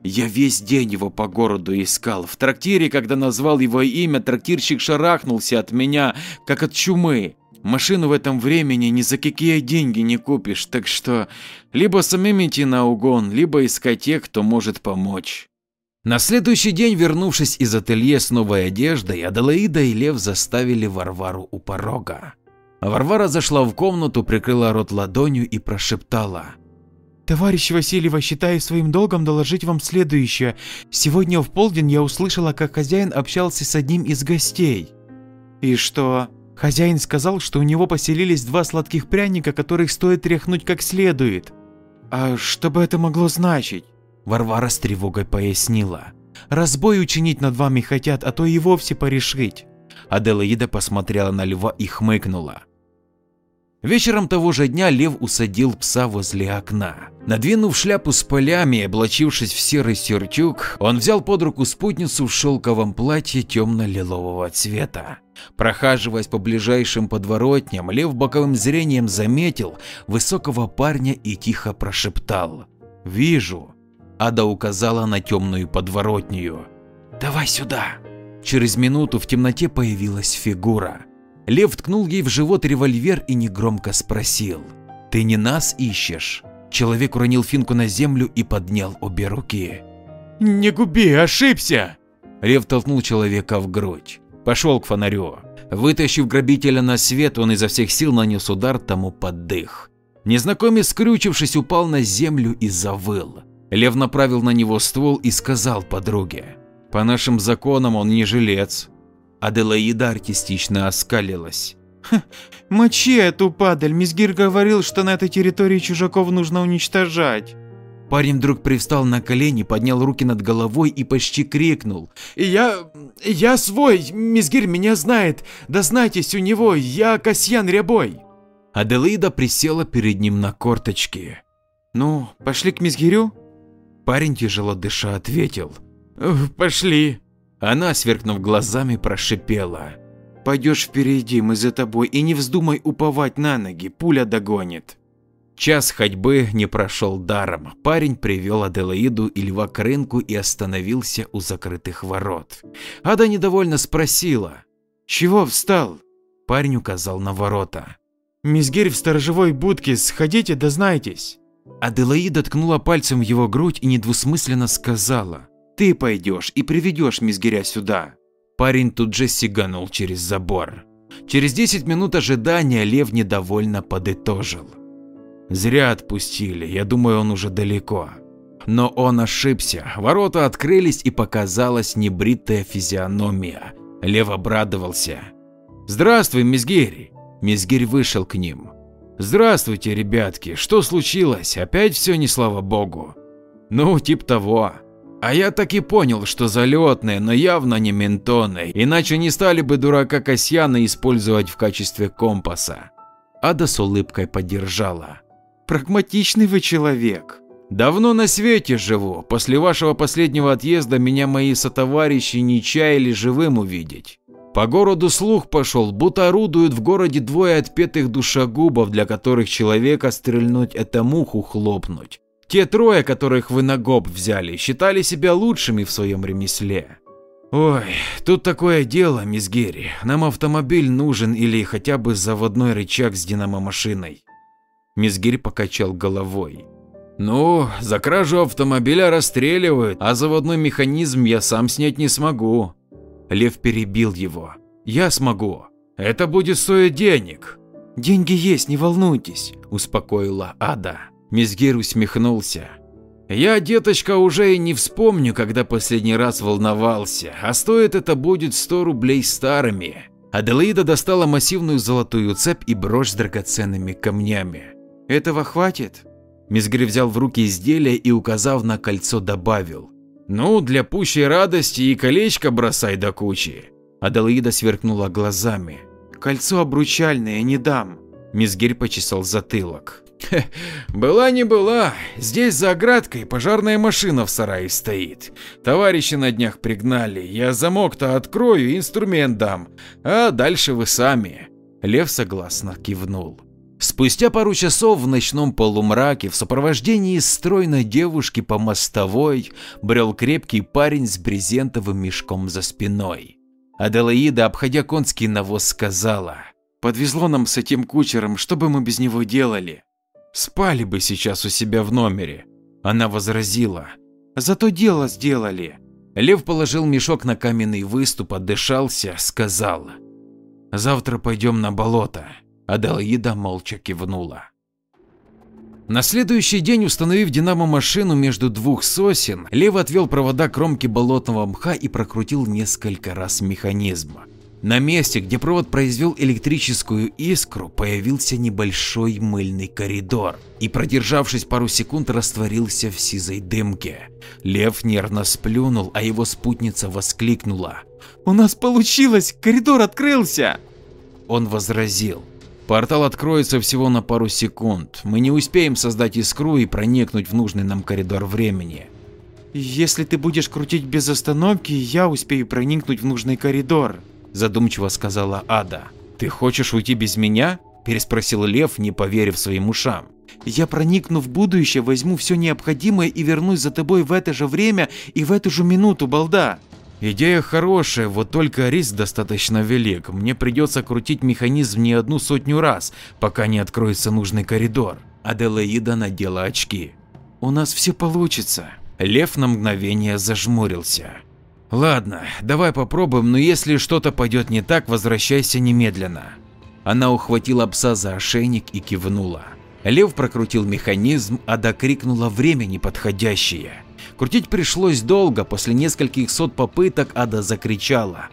Я весь день его по городу искал. В трактире, когда назвал его имя, трактирщик шарахнулся от меня, как от чумы. Машину в этом времени ни за какие деньги не купишь, так что либо самим идти на угон, либо искать тех, кто может помочь. На следующий день, вернувшись из ателье с новой одеждой, Аделаида и Лев заставили Варвару у порога. Варвара зашла в комнату, прикрыла рот ладонью и прошептала. «Товарищ Васильева, считаю своим долгом доложить вам следующее. Сегодня в полдень я услышала, как хозяин общался с одним из гостей». «И что?» Хозяин сказал, что у него поселились два сладких пряника, которых стоит тряхнуть как следует. «А что бы это могло значить?» Варвара с тревогой пояснила. «Разбой учинить над вами хотят, а то и вовсе порешить». Аделаида посмотрела на льва и хмыкнула. Вечером того же дня лев усадил пса возле окна. Надвинув шляпу с полями и облачившись в серый сюртюк, он взял под руку спутницу в шелковом платье темно-лилового цвета. Прохаживаясь по ближайшим подворотням, лев боковым зрением заметил высокого парня и тихо прошептал «Вижу». Ада указала на темную подворотню. «Давай сюда!» Через минуту в темноте появилась фигура. Лев ткнул ей в живот револьвер и негромко спросил. «Ты не нас ищешь?» Человек уронил финку на землю и поднял обе руки. «Не губи, ошибся!» Лев толкнул человека в грудь. Пошел к фонарю. Вытащив грабителя на свет, он изо всех сил нанес удар тому под дых. Незнакомец, скрючившись, упал на землю и завыл. Лев направил на него ствол и сказал подруге, «По нашим законам он не жилец». Аделаида артистично оскалилась. «Мочи эту падаль, Мизгир говорил, что на этой территории чужаков нужно уничтожать». Парень вдруг привстал на колени, поднял руки над головой и почти крикнул. «Я... я свой, Мизгир меня знает, да знайтесь у него, я Касьян Рябой». Аделаида присела перед ним на корточки. «Ну, пошли к Мизгирю?» Парень тяжело дыша ответил. «Пошли». Она, сверкнув глазами, прошипела. «Пойдешь впереди, мы за тобой, и не вздумай уповать на ноги, пуля догонит». Час ходьбы не прошел даром. Парень привел Аделаиду и Льва к рынку и остановился у закрытых ворот. Ада недовольно спросила. «Чего встал?» Парень указал на ворота. «Мизгирь в сторожевой будке, сходите, дознайтесь». Аделаида ткнула пальцем в его грудь и недвусмысленно сказала. «Ты пойдешь и приведешь Мизгиря сюда». Парень тут же сиганул через забор. Через 10 минут ожидания Лев недовольно подытожил. Зря отпустили, я думаю, он уже далеко. Но он ошибся. Ворота открылись и показалась небритая физиономия. Лев обрадовался. «Здравствуй, Мизгири!» Мизгирь вышел к ним. «Здравствуйте, ребятки, что случилось? Опять все не слава богу?» «Ну, тип того. А я так и понял, что залетные, но явно не ментоны, иначе не стали бы дурака Касьяна использовать в качестве компаса». Ада с улыбкой поддержала. Прагматичный вы человек. Давно на свете живу. После вашего последнего отъезда меня мои сотоварищи не чаяли живым увидеть. По городу слух пошел, будто орудуют в городе двое отпетых душегубов, для которых человека стрельнуть – это муху хлопнуть. Те трое, которых вы на гоп взяли, считали себя лучшими в своем ремесле. Ой, тут такое дело, мисс Герри. Нам автомобиль нужен или хотя бы заводной рычаг с динамомашиной. Мизгирь покачал головой. «Ну, за кражу автомобиля расстреливают, а заводной механизм я сам снять не смогу». Лев перебил его. «Я смогу. Это будет стоить денег». «Деньги есть, не волнуйтесь», – успокоила Ада. Мизгир усмехнулся. «Я, деточка, уже и не вспомню, когда последний раз волновался, а стоит это будет 100 рублей старыми». Аделаида достала массивную золотую цепь и брошь с драгоценными камнями. Этого хватит? Мизгри взял в руки изделие и, указав на кольцо, добавил. Ну, для пущей радости и колечко бросай до кучи. Аделаида сверкнула глазами. Кольцо обручальное не дам. Мизгирь почесал затылок. Была не была, здесь за оградкой пожарная машина в сарае стоит. Товарищи на днях пригнали, я замок-то открою инструмент дам, а дальше вы сами. Лев согласно кивнул. Спустя пару часов в ночном полумраке в сопровождении стройной девушки по мостовой брел крепкий парень с брезентовым мешком за спиной. Аделаида, обходя конский навоз, сказала, «Подвезло нам с этим кучером, что бы мы без него делали? Спали бы сейчас у себя в номере». Она возразила, «Зато дело сделали». Лев положил мешок на каменный выступ, отдышался, сказал, «Завтра пойдем на болото». Аделаида молча кивнула. На следующий день, установив динамо-машину между двух сосен, Лев отвел провода кромки болотного мха и прокрутил несколько раз механизм. На месте, где провод произвел электрическую искру, появился небольшой мыльный коридор и, продержавшись пару секунд, растворился в сизой дымке. Лев нервно сплюнул, а его спутница воскликнула. «У нас получилось! Коридор открылся!» Он возразил. Портал откроется всего на пару секунд. Мы не успеем создать искру и проникнуть в нужный нам коридор времени. Если ты будешь крутить без остановки, я успею проникнуть в нужный коридор, задумчиво сказала Ада. Ты хочешь уйти без меня? переспросил Лев, не поверив своим ушам. Я проникну в будущее, возьму все необходимое и вернусь за тобой в это же время и в эту же минуту, балда. Идея хорошая, вот только риск достаточно велик. Мне придется крутить механизм не одну сотню раз, пока не откроется нужный коридор. Аделаида надела очки. У нас все получится. Лев на мгновение зажмурился. Ладно, давай попробуем, но если что-то пойдет не так, возвращайся немедленно. Она ухватила пса за ошейник и кивнула. Лев прокрутил механизм, а докрикнула время неподходящее. Крутить пришлось долго, после нескольких сот попыток Ада закричала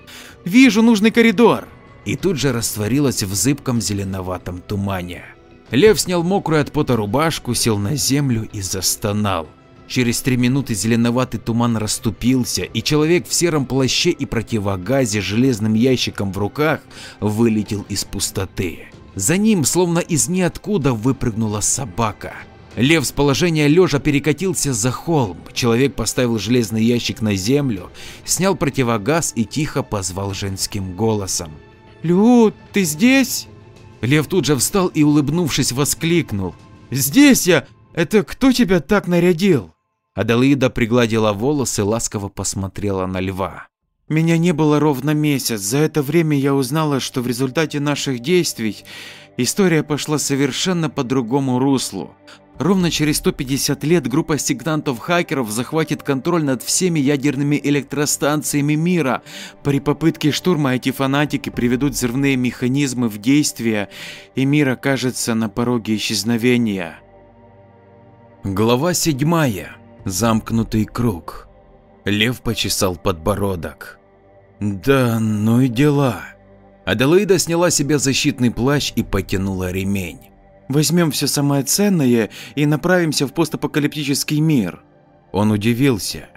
«Вижу нужный коридор!» и тут же растворилась в зыбком зеленоватом тумане. Лев снял мокрую от пота рубашку, сел на землю и застонал. Через три минуты зеленоватый туман расступился, и человек в сером плаще и противогазе с железным ящиком в руках вылетел из пустоты. За ним, словно из ниоткуда, выпрыгнула собака. Лев с положения лежа перекатился за холм. Человек поставил железный ящик на землю, снял противогаз и тихо позвал женским голосом. «Лю, ты здесь?» Лев тут же встал и, улыбнувшись, воскликнул. Здесь я! Это кто тебя так нарядил? Аделаида пригладила волосы, ласково посмотрела на льва. Меня не было ровно месяц. За это время я узнала, что в результате наших действий история пошла совершенно по другому руслу. Ровно через 150 лет группа сектантов-хакеров захватит контроль над всеми ядерными электростанциями мира. При попытке штурма эти фанатики приведут взрывные механизмы в действие, и мир окажется на пороге исчезновения. Глава седьмая. Замкнутый круг. Лев почесал подбородок. Да, ну и дела. Аделаида сняла себе защитный плащ и потянула ремень. Возьмем все самое ценное и направимся в постапокалиптический мир. Он удивился.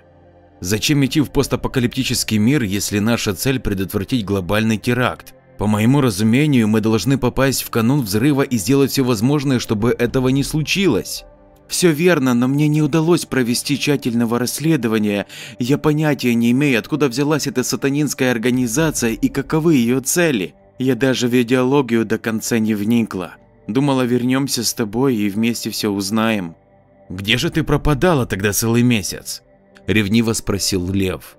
Зачем идти в постапокалиптический мир, если наша цель предотвратить глобальный теракт? По моему разумению, мы должны попасть в канун взрыва и сделать все возможное, чтобы этого не случилось. Все верно, но мне не удалось провести тщательного расследования. Я понятия не имею, откуда взялась эта сатанинская организация и каковы ее цели. Я даже в идеологию до конца не вникла. Думала, вернемся с тобой и вместе все узнаем. Где же ты пропадала тогда целый месяц? Ревниво спросил Лев.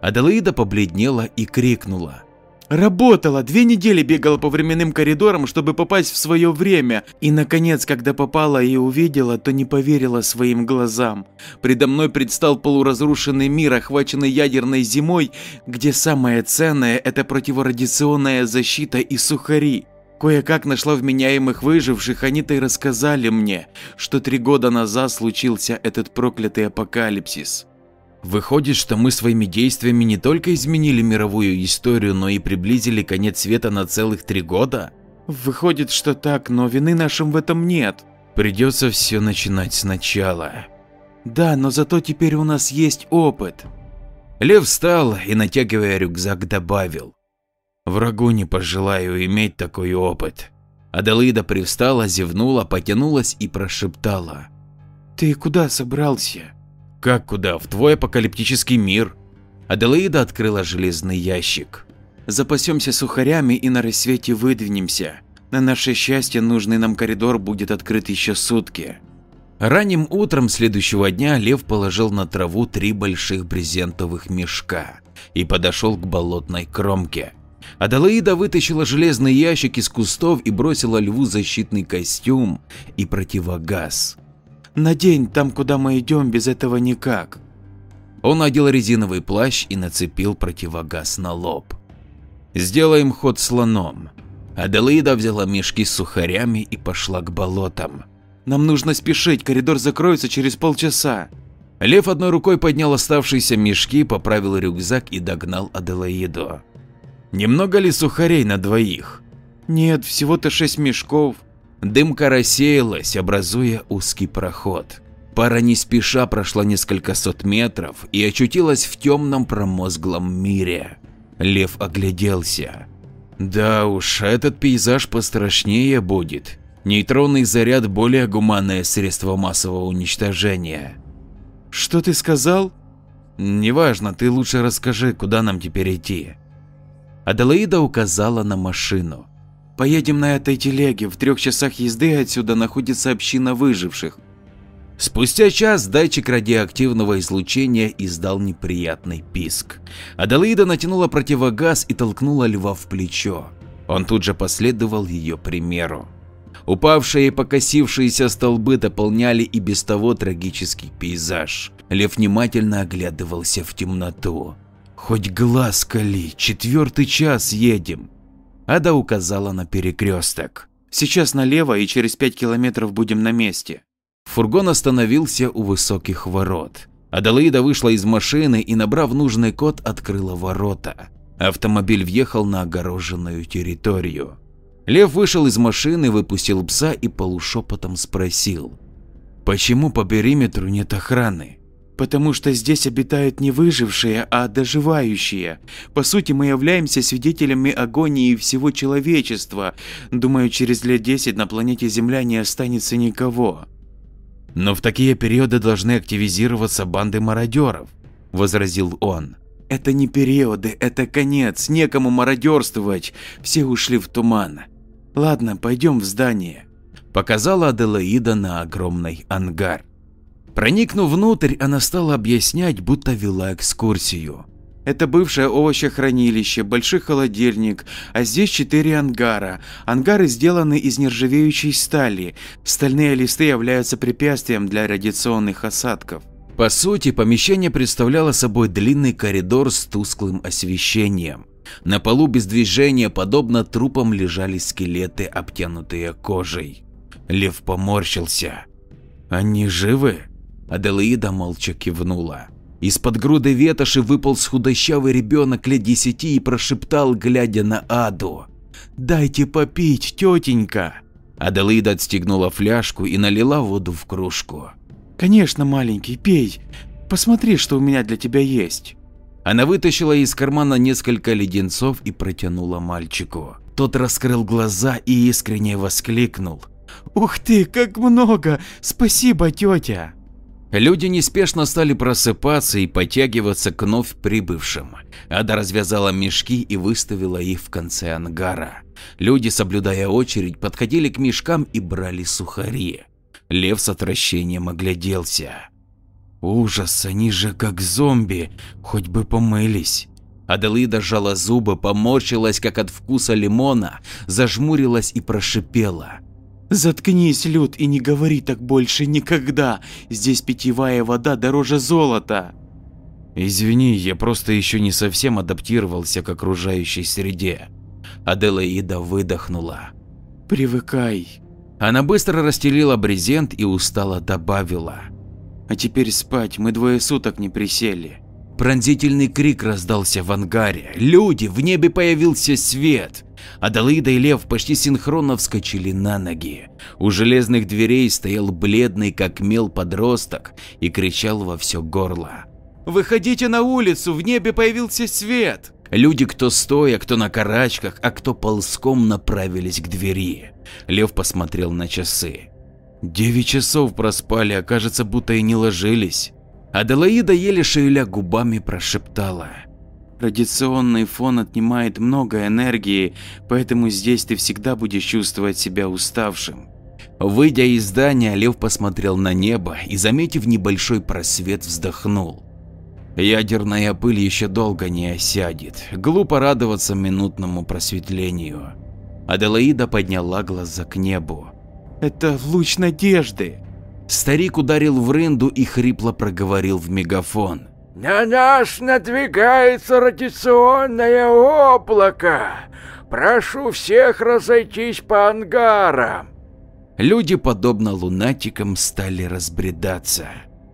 Аделаида побледнела и крикнула. Работала, две недели бегала по временным коридорам, чтобы попасть в свое время. И наконец, когда попала и увидела, то не поверила своим глазам. Предо мной предстал полуразрушенный мир, охваченный ядерной зимой, где самое ценное – это противорадиационная защита и сухари. Кое-как нашла вменяемых выживших, они-то и рассказали мне, что три года назад случился этот проклятый апокалипсис. Выходит, что мы своими действиями не только изменили мировую историю, но и приблизили конец света на целых три года? Выходит, что так, но вины нашим в этом нет. Придется все начинать сначала. Да, но зато теперь у нас есть опыт. Лев встал и, натягивая рюкзак, добавил. Врагу не пожелаю иметь такой опыт. Аделаида привстала, зевнула, потянулась и прошептала. Ты куда собрался? Как куда? В твой апокалиптический мир. Аделаида открыла железный ящик. Запасемся сухарями и на рассвете выдвинемся. На наше счастье нужный нам коридор будет открыт еще сутки. Ранним утром следующего дня Лев положил на траву три больших брезентовых мешка и подошел к болотной кромке. Аделаида вытащила железный ящик из кустов и бросила льву защитный костюм и противогаз. Надень там, куда мы идем, без этого никак. Он надел резиновый плащ и нацепил противогаз на лоб. Сделаем ход слоном. Аделаида взяла мешки с сухарями и пошла к болотам. Нам нужно спешить, коридор закроется через полчаса. Лев одной рукой поднял оставшиеся мешки, поправил рюкзак и догнал Аделаиду. Немного ли сухарей на двоих? Нет, всего-то шесть мешков. Дымка рассеялась, образуя узкий проход. Пара не спеша прошла несколько сот метров и очутилась в темном промозглом мире. Лев огляделся. Да уж, этот пейзаж пострашнее будет. Нейтронный заряд – более гуманное средство массового уничтожения. Что ты сказал? Неважно, ты лучше расскажи, куда нам теперь идти. Аделаида указала на машину. Поедем на этой телеге, в трех часах езды отсюда находится община выживших. Спустя час датчик радиоактивного излучения издал неприятный писк. Аделаида натянула противогаз и толкнула льва в плечо. Он тут же последовал ее примеру. Упавшие и покосившиеся столбы дополняли и без того трагический пейзаж. Лев внимательно оглядывался в темноту. «Хоть глаз кали, четвертый час едем. Ада указала на перекресток. «Сейчас налево и через пять километров будем на месте». Фургон остановился у высоких ворот. Аделаида вышла из машины и, набрав нужный код, открыла ворота. Автомобиль въехал на огороженную территорию. Лев вышел из машины, выпустил пса и полушепотом спросил. «Почему по периметру нет охраны?» Потому что здесь обитают не выжившие, а доживающие. По сути, мы являемся свидетелями агонии всего человечества. Думаю, через лет 10 на планете Земля не останется никого. Но в такие периоды должны активизироваться банды мародеров, возразил он. Это не периоды, это конец, некому мародерствовать, все ушли в туман. Ладно, пойдем в здание. Показала Аделаида на огромный ангар. Проникнув внутрь, она стала объяснять, будто вела экскурсию. Это бывшее овощехранилище, большой холодильник, а здесь четыре ангара. Ангары сделаны из нержавеющей стали. Стальные листы являются препятствием для радиационных осадков. По сути, помещение представляло собой длинный коридор с тусклым освещением. На полу без движения, подобно трупам, лежали скелеты, обтянутые кожей. Лев поморщился. «Они живы?» Аделаида молча кивнула. Из-под груды ветоши выполз худощавый ребенок лет десяти и прошептал, глядя на Аду. «Дайте попить, тетенька!» Аделаида отстегнула фляжку и налила воду в кружку. «Конечно, маленький, пей. Посмотри, что у меня для тебя есть». Она вытащила из кармана несколько леденцов и протянула мальчику. Тот раскрыл глаза и искренне воскликнул. «Ух ты, как много! Спасибо, тетя!» Люди неспешно стали просыпаться и подтягиваться к вновь прибывшим. Ада развязала мешки и выставила их в конце ангара. Люди, соблюдая очередь, подходили к мешкам и брали сухари. Лев с отвращением огляделся. Ужас, они же как зомби, хоть бы помылись. Аделаида сжала зубы, поморщилась как от вкуса лимона, зажмурилась и прошипела. Заткнись, Люд, и не говори так больше никогда. Здесь питьевая вода дороже золота. Извини, я просто еще не совсем адаптировался к окружающей среде. Аделаида выдохнула. Привыкай. Она быстро расстелила брезент и устало добавила. А теперь спать, мы двое суток не присели. Пронзительный крик раздался в ангаре. Люди, в небе появился свет. Адалаида и Лев почти синхронно вскочили на ноги. У железных дверей стоял бледный как мел подросток и кричал во все горло. «Выходите на улицу, в небе появился свет!» Люди, кто стоя, кто на карачках, а кто ползком направились к двери. Лев посмотрел на часы. Девять часов проспали, а кажется, будто и не ложились. Аделаида, еле шевеля губами, прошептала. Радиационный фон отнимает много энергии, поэтому здесь ты всегда будешь чувствовать себя уставшим. Выйдя из здания, Лев посмотрел на небо и, заметив небольшой просвет, вздохнул. Ядерная пыль еще долго не осядет, глупо радоваться минутному просветлению. Аделаида подняла глаза к небу. Это луч надежды. Старик ударил в рынду и хрипло проговорил в мегафон. На нас надвигается радиационное облако. Прошу всех разойтись по ангарам. Люди, подобно лунатикам, стали разбредаться.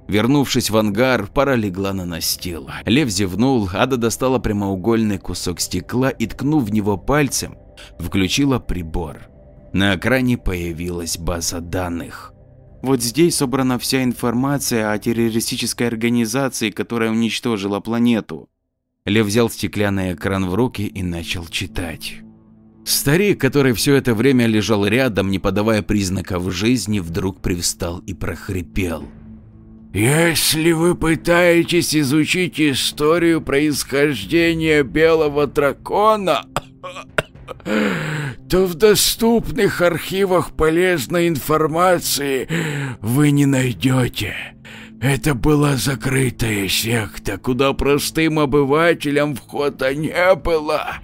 Вернувшись в ангар, пара легла на настил. Лев зевнул, Ада достала прямоугольный кусок стекла и, ткнув в него пальцем, включила прибор. На экране появилась база данных. Вот здесь собрана вся информация о террористической организации, которая уничтожила планету. Лев взял стеклянный экран в руки и начал читать. Старик, который все это время лежал рядом, не подавая признаков жизни, вдруг привстал и прохрипел. Если вы пытаетесь изучить историю происхождения белого дракона, то в доступных архивах полезной информации вы не найдете. Это была закрытая секта, куда простым обывателям входа не было.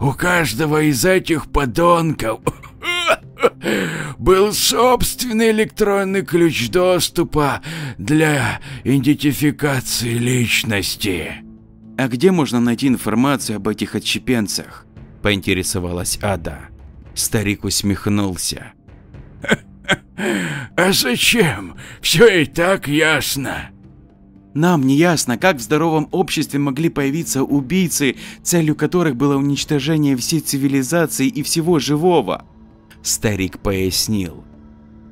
У каждого из этих подонков был собственный электронный ключ доступа для идентификации личности. А где можно найти информацию об этих отщепенцах? Поинтересовалась Ада. Старик усмехнулся. А зачем? Все и так ясно. Нам не ясно, как в здоровом обществе могли появиться убийцы, целью которых было уничтожение всей цивилизации и всего живого. Старик пояснил.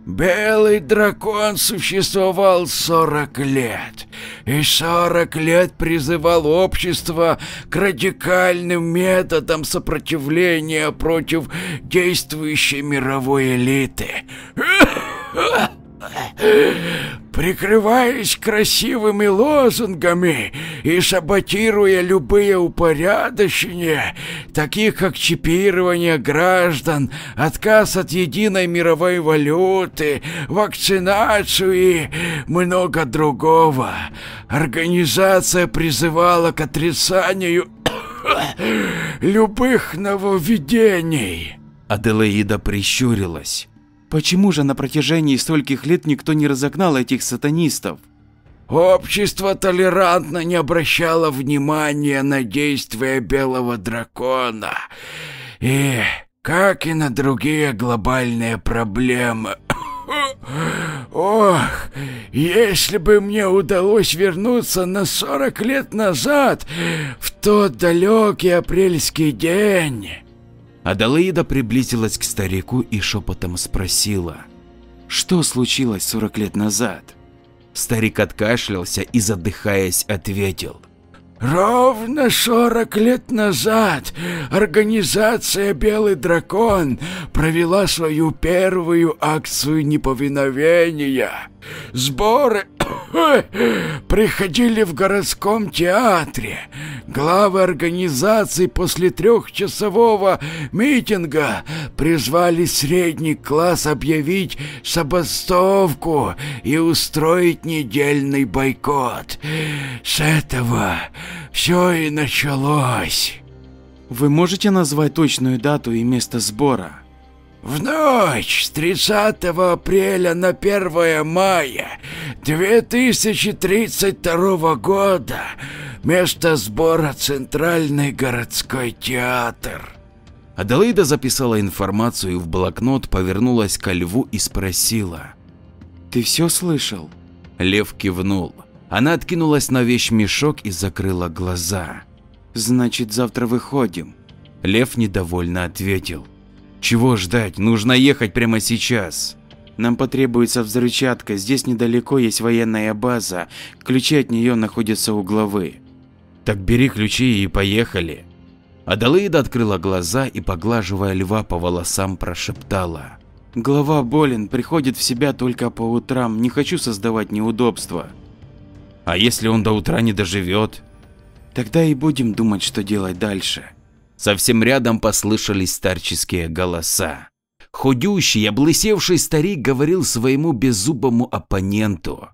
Белый дракон существовал 40 лет, и 40 лет призывал общество к радикальным методам сопротивления против действующей мировой элиты. Прикрываясь красивыми лозунгами и саботируя любые упорядочения, таких как чипирование граждан, отказ от единой мировой валюты, вакцинацию и много другого, организация призывала к отрицанию любых нововведений. Аделаида прищурилась. Почему же на протяжении стольких лет никто не разогнал этих сатанистов? Общество толерантно не обращало внимания на действия белого дракона. И, как и на другие глобальные проблемы. Ох, если бы мне удалось вернуться на 40 лет назад, в тот далекий апрельский день. Аделаида приблизилась к старику и шепотом спросила, что случилось 40 лет назад? Старик откашлялся и, задыхаясь, ответил. Ровно 40 лет назад организация «Белый дракон» провела свою первую акцию неповиновения. Сборы приходили в городском театре. Главы организации после трехчасового митинга призвали средний класс объявить забастовку и устроить недельный бойкот. С этого все и началось. Вы можете назвать точную дату и место сбора? В ночь с 30 апреля на 1 мая 2032 года место сбора Центральный городской театр. Аделаида записала информацию в блокнот, повернулась ко льву и спросила. «Ты все слышал?» Лев кивнул. Она откинулась на вещмешок и закрыла глаза. «Значит, завтра выходим?» Лев недовольно ответил. Чего ждать? Нужно ехать прямо сейчас. Нам потребуется взрывчатка. Здесь недалеко есть военная база. Ключи от нее находятся у главы. Так бери ключи и поехали. Адалаида открыла глаза и, поглаживая льва по волосам, прошептала. Глава болен, приходит в себя только по утрам. Не хочу создавать неудобства. А если он до утра не доживет? Тогда и будем думать, что делать дальше. Совсем рядом послышались старческие голоса. Худющий, облысевший старик говорил своему беззубому оппоненту.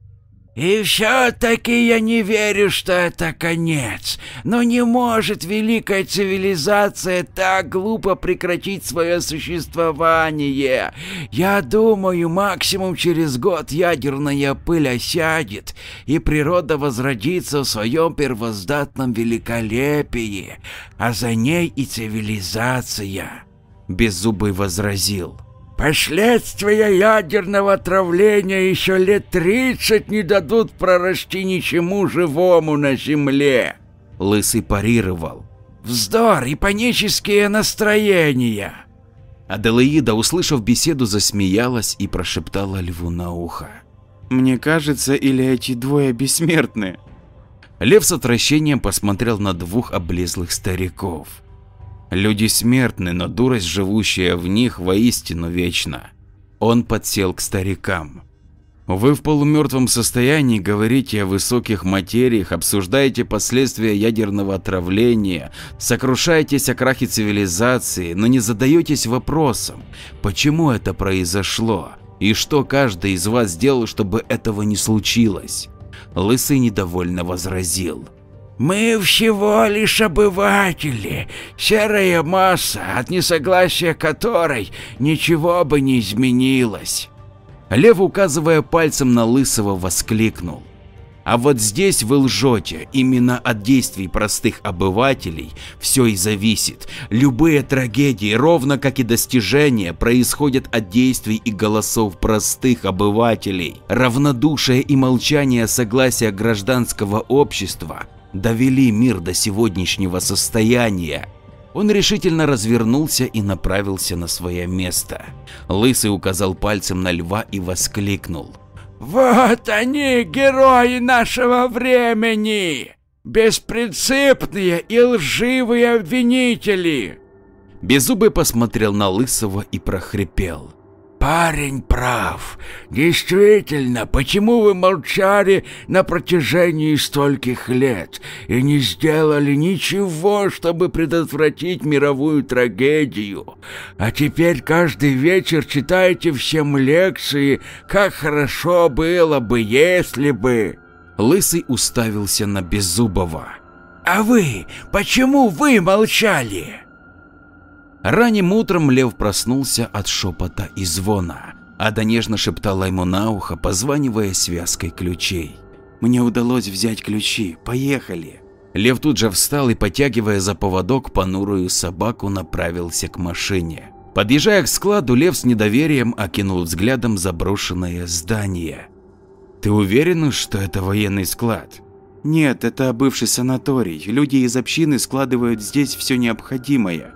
И все-таки я не верю, что это конец. Но не может великая цивилизация так глупо прекратить свое существование. Я думаю, максимум через год ядерная пыль осядет, и природа возродится в своем первоздатном великолепии, а за ней и цивилизация. Беззубый возразил. Последствия ядерного отравления еще лет тридцать не дадут прорасти ничему живому на Земле. Лысый парировал. Вздор и панические настроения. Аделаида, услышав беседу, засмеялась и прошептала льву на ухо. Мне кажется, или эти двое бессмертны? Лев с отвращением посмотрел на двух облезлых стариков. Люди смертны, но дурость, живущая в них, воистину вечна. Он подсел к старикам. Вы в полумертвом состоянии говорите о высоких материях, обсуждаете последствия ядерного отравления, сокрушаетесь о крахе цивилизации, но не задаетесь вопросом, почему это произошло и что каждый из вас сделал, чтобы этого не случилось. Лысый недовольно возразил. Мы всего лишь обыватели, серая масса, от несогласия которой ничего бы не изменилось. Лев, указывая пальцем на Лысого, воскликнул. А вот здесь вы лжете, именно от действий простых обывателей все и зависит. Любые трагедии, ровно как и достижения, происходят от действий и голосов простых обывателей. Равнодушие и молчание согласия гражданского общества довели мир до сегодняшнего состояния. Он решительно развернулся и направился на свое место. Лысый указал пальцем на льва и воскликнул. «Вот они, герои нашего времени! Беспринципные и лживые обвинители!» Беззубый посмотрел на Лысого и прохрипел. Парень прав. Действительно, почему вы молчали на протяжении стольких лет и не сделали ничего, чтобы предотвратить мировую трагедию? А теперь каждый вечер читаете всем лекции, как хорошо было бы, если бы... Лысый уставился на Беззубова. «А вы? Почему вы молчали?» Ранним утром Лев проснулся от шепота и звона. Ада нежно шептала ему на ухо, позванивая связкой ключей. «Мне удалось взять ключи. Поехали!» Лев тут же встал и, потягивая за поводок понурую собаку, направился к машине. Подъезжая к складу, Лев с недоверием окинул взглядом заброшенное здание. «Ты уверен, что это военный склад?» «Нет, это бывший санаторий. Люди из общины складывают здесь все необходимое.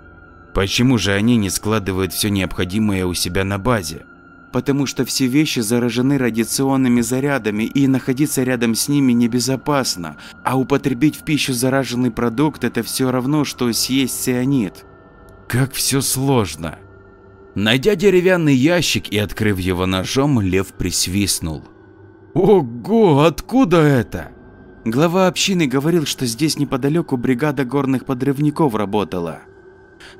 Почему же они не складывают все необходимое у себя на базе? Потому что все вещи заражены радиационными зарядами и находиться рядом с ними небезопасно, а употребить в пищу зараженный продукт это все равно, что съесть цианид. Как все сложно. Найдя деревянный ящик и открыв его ножом, лев присвистнул. Ого, откуда это? Глава общины говорил, что здесь неподалеку бригада горных подрывников работала.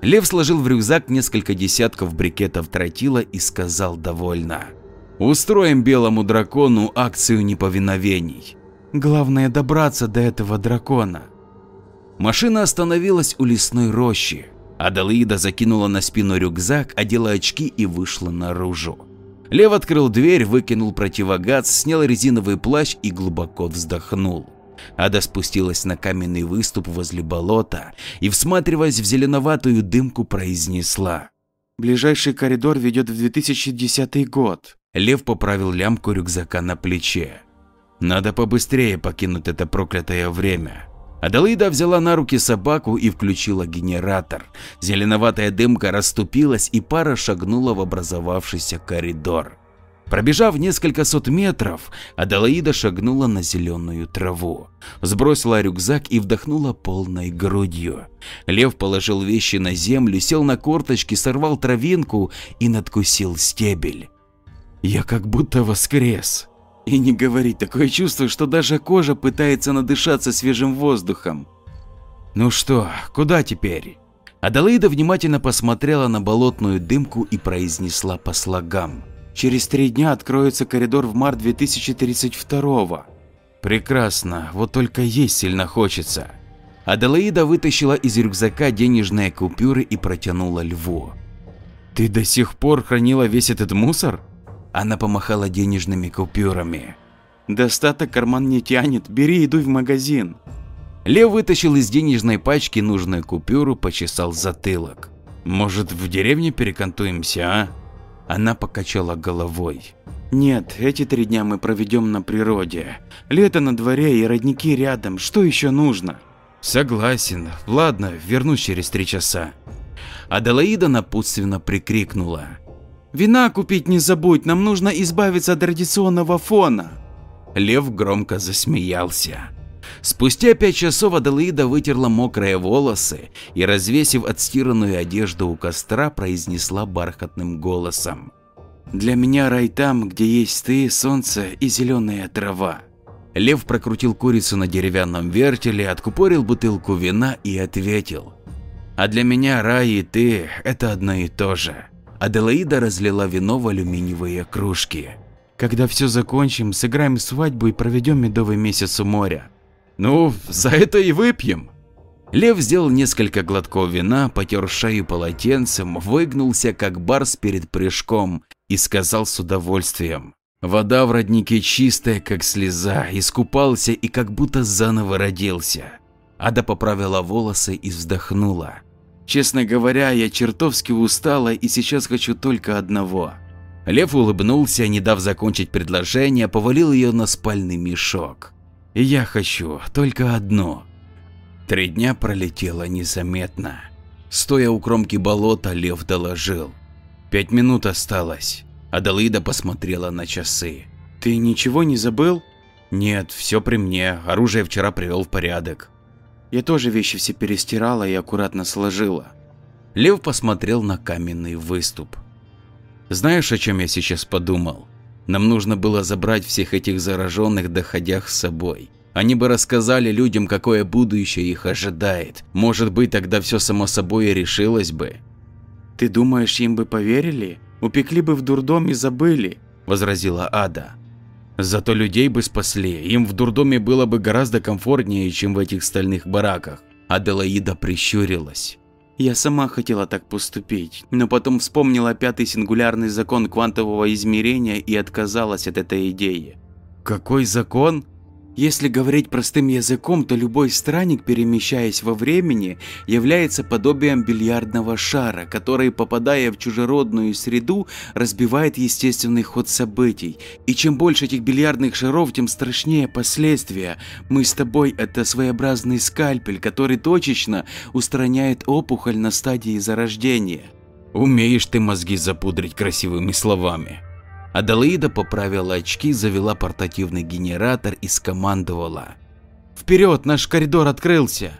Лев сложил в рюкзак несколько десятков брикетов тротила и сказал довольно. «Устроим белому дракону акцию неповиновений. Главное добраться до этого дракона». Машина остановилась у лесной рощи. Адалаида закинула на спину рюкзак, одела очки и вышла наружу. Лев открыл дверь, выкинул противогаз, снял резиновый плащ и глубоко вздохнул. Ада спустилась на каменный выступ возле болота и, всматриваясь в зеленоватую дымку, произнесла. «Ближайший коридор ведет в 2010 год». Лев поправил лямку рюкзака на плече. «Надо побыстрее покинуть это проклятое время». Адалида взяла на руки собаку и включила генератор. Зеленоватая дымка расступилась и пара шагнула в образовавшийся коридор. Пробежав несколько сот метров, Аделаида шагнула на зеленую траву, сбросила рюкзак и вдохнула полной грудью. Лев положил вещи на землю, сел на корточки, сорвал травинку и надкусил стебель. Я как будто воскрес. И не говори, такое чувство, что даже кожа пытается надышаться свежим воздухом. Ну что, куда теперь? Аделаида внимательно посмотрела на болотную дымку и произнесла по слогам. Через три дня откроется коридор в март 2032 Прекрасно, вот только есть сильно хочется. Аделаида вытащила из рюкзака денежные купюры и протянула льву. Ты до сих пор хранила весь этот мусор? Она помахала денежными купюрами. Достаток карман не тянет, бери иду в магазин. Лев вытащил из денежной пачки нужную купюру, почесал затылок. Может в деревне перекантуемся, а? Она покачала головой. Нет, эти три дня мы проведем на природе. Лето на дворе и родники рядом, что еще нужно? Согласен. Ладно, вернусь через три часа. Аделаида напутственно прикрикнула. Вина купить не забудь, нам нужно избавиться от традиционного фона. Лев громко засмеялся. Спустя пять часов Аделаида вытерла мокрые волосы и, развесив отстиранную одежду у костра, произнесла бархатным голосом. «Для меня рай там, где есть ты, солнце и зеленая трава». Лев прокрутил курицу на деревянном вертеле, откупорил бутылку вина и ответил. «А для меня рай и ты – это одно и то же». Аделаида разлила вино в алюминиевые кружки. «Когда все закончим, сыграем свадьбу и проведем медовый месяц у моря. Ну, за это и выпьем. Лев сделал несколько глотков вина, потер шею полотенцем, выгнулся как барс перед прыжком и сказал с удовольствием. Вода в роднике чистая, как слеза, искупался и как будто заново родился. Ада поправила волосы и вздохнула. Честно говоря, я чертовски устала и сейчас хочу только одного. Лев улыбнулся, не дав закончить предложение, повалил ее на спальный мешок. Я хочу только одно. Три дня пролетело незаметно. Стоя у кромки болота, Лев доложил. Пять минут осталось. Адалида посмотрела на часы. Ты ничего не забыл? Нет, все при мне. Оружие вчера привел в порядок. Я тоже вещи все перестирала и аккуратно сложила. Лев посмотрел на каменный выступ. Знаешь, о чем я сейчас подумал? Нам нужно было забрать всех этих зараженных, доходях с собой. Они бы рассказали людям, какое будущее их ожидает. Может быть, тогда все само собой и решилось бы. Ты думаешь, им бы поверили? Упекли бы в дурдом и забыли, возразила Ада. Зато людей бы спасли, им в дурдоме было бы гораздо комфортнее, чем в этих стальных бараках. Аделаида прищурилась. Я сама хотела так поступить, но потом вспомнила пятый сингулярный закон квантового измерения и отказалась от этой идеи. Какой закон? Если говорить простым языком, то любой странник, перемещаясь во времени, является подобием бильярдного шара, который, попадая в чужеродную среду, разбивает естественный ход событий. И чем больше этих бильярдных шаров, тем страшнее последствия. Мы с тобой – это своеобразный скальпель, который точечно устраняет опухоль на стадии зарождения. Умеешь ты мозги запудрить красивыми словами. Аделаида поправила очки, завела портативный генератор и скомандовала. «Вперед, наш коридор открылся!»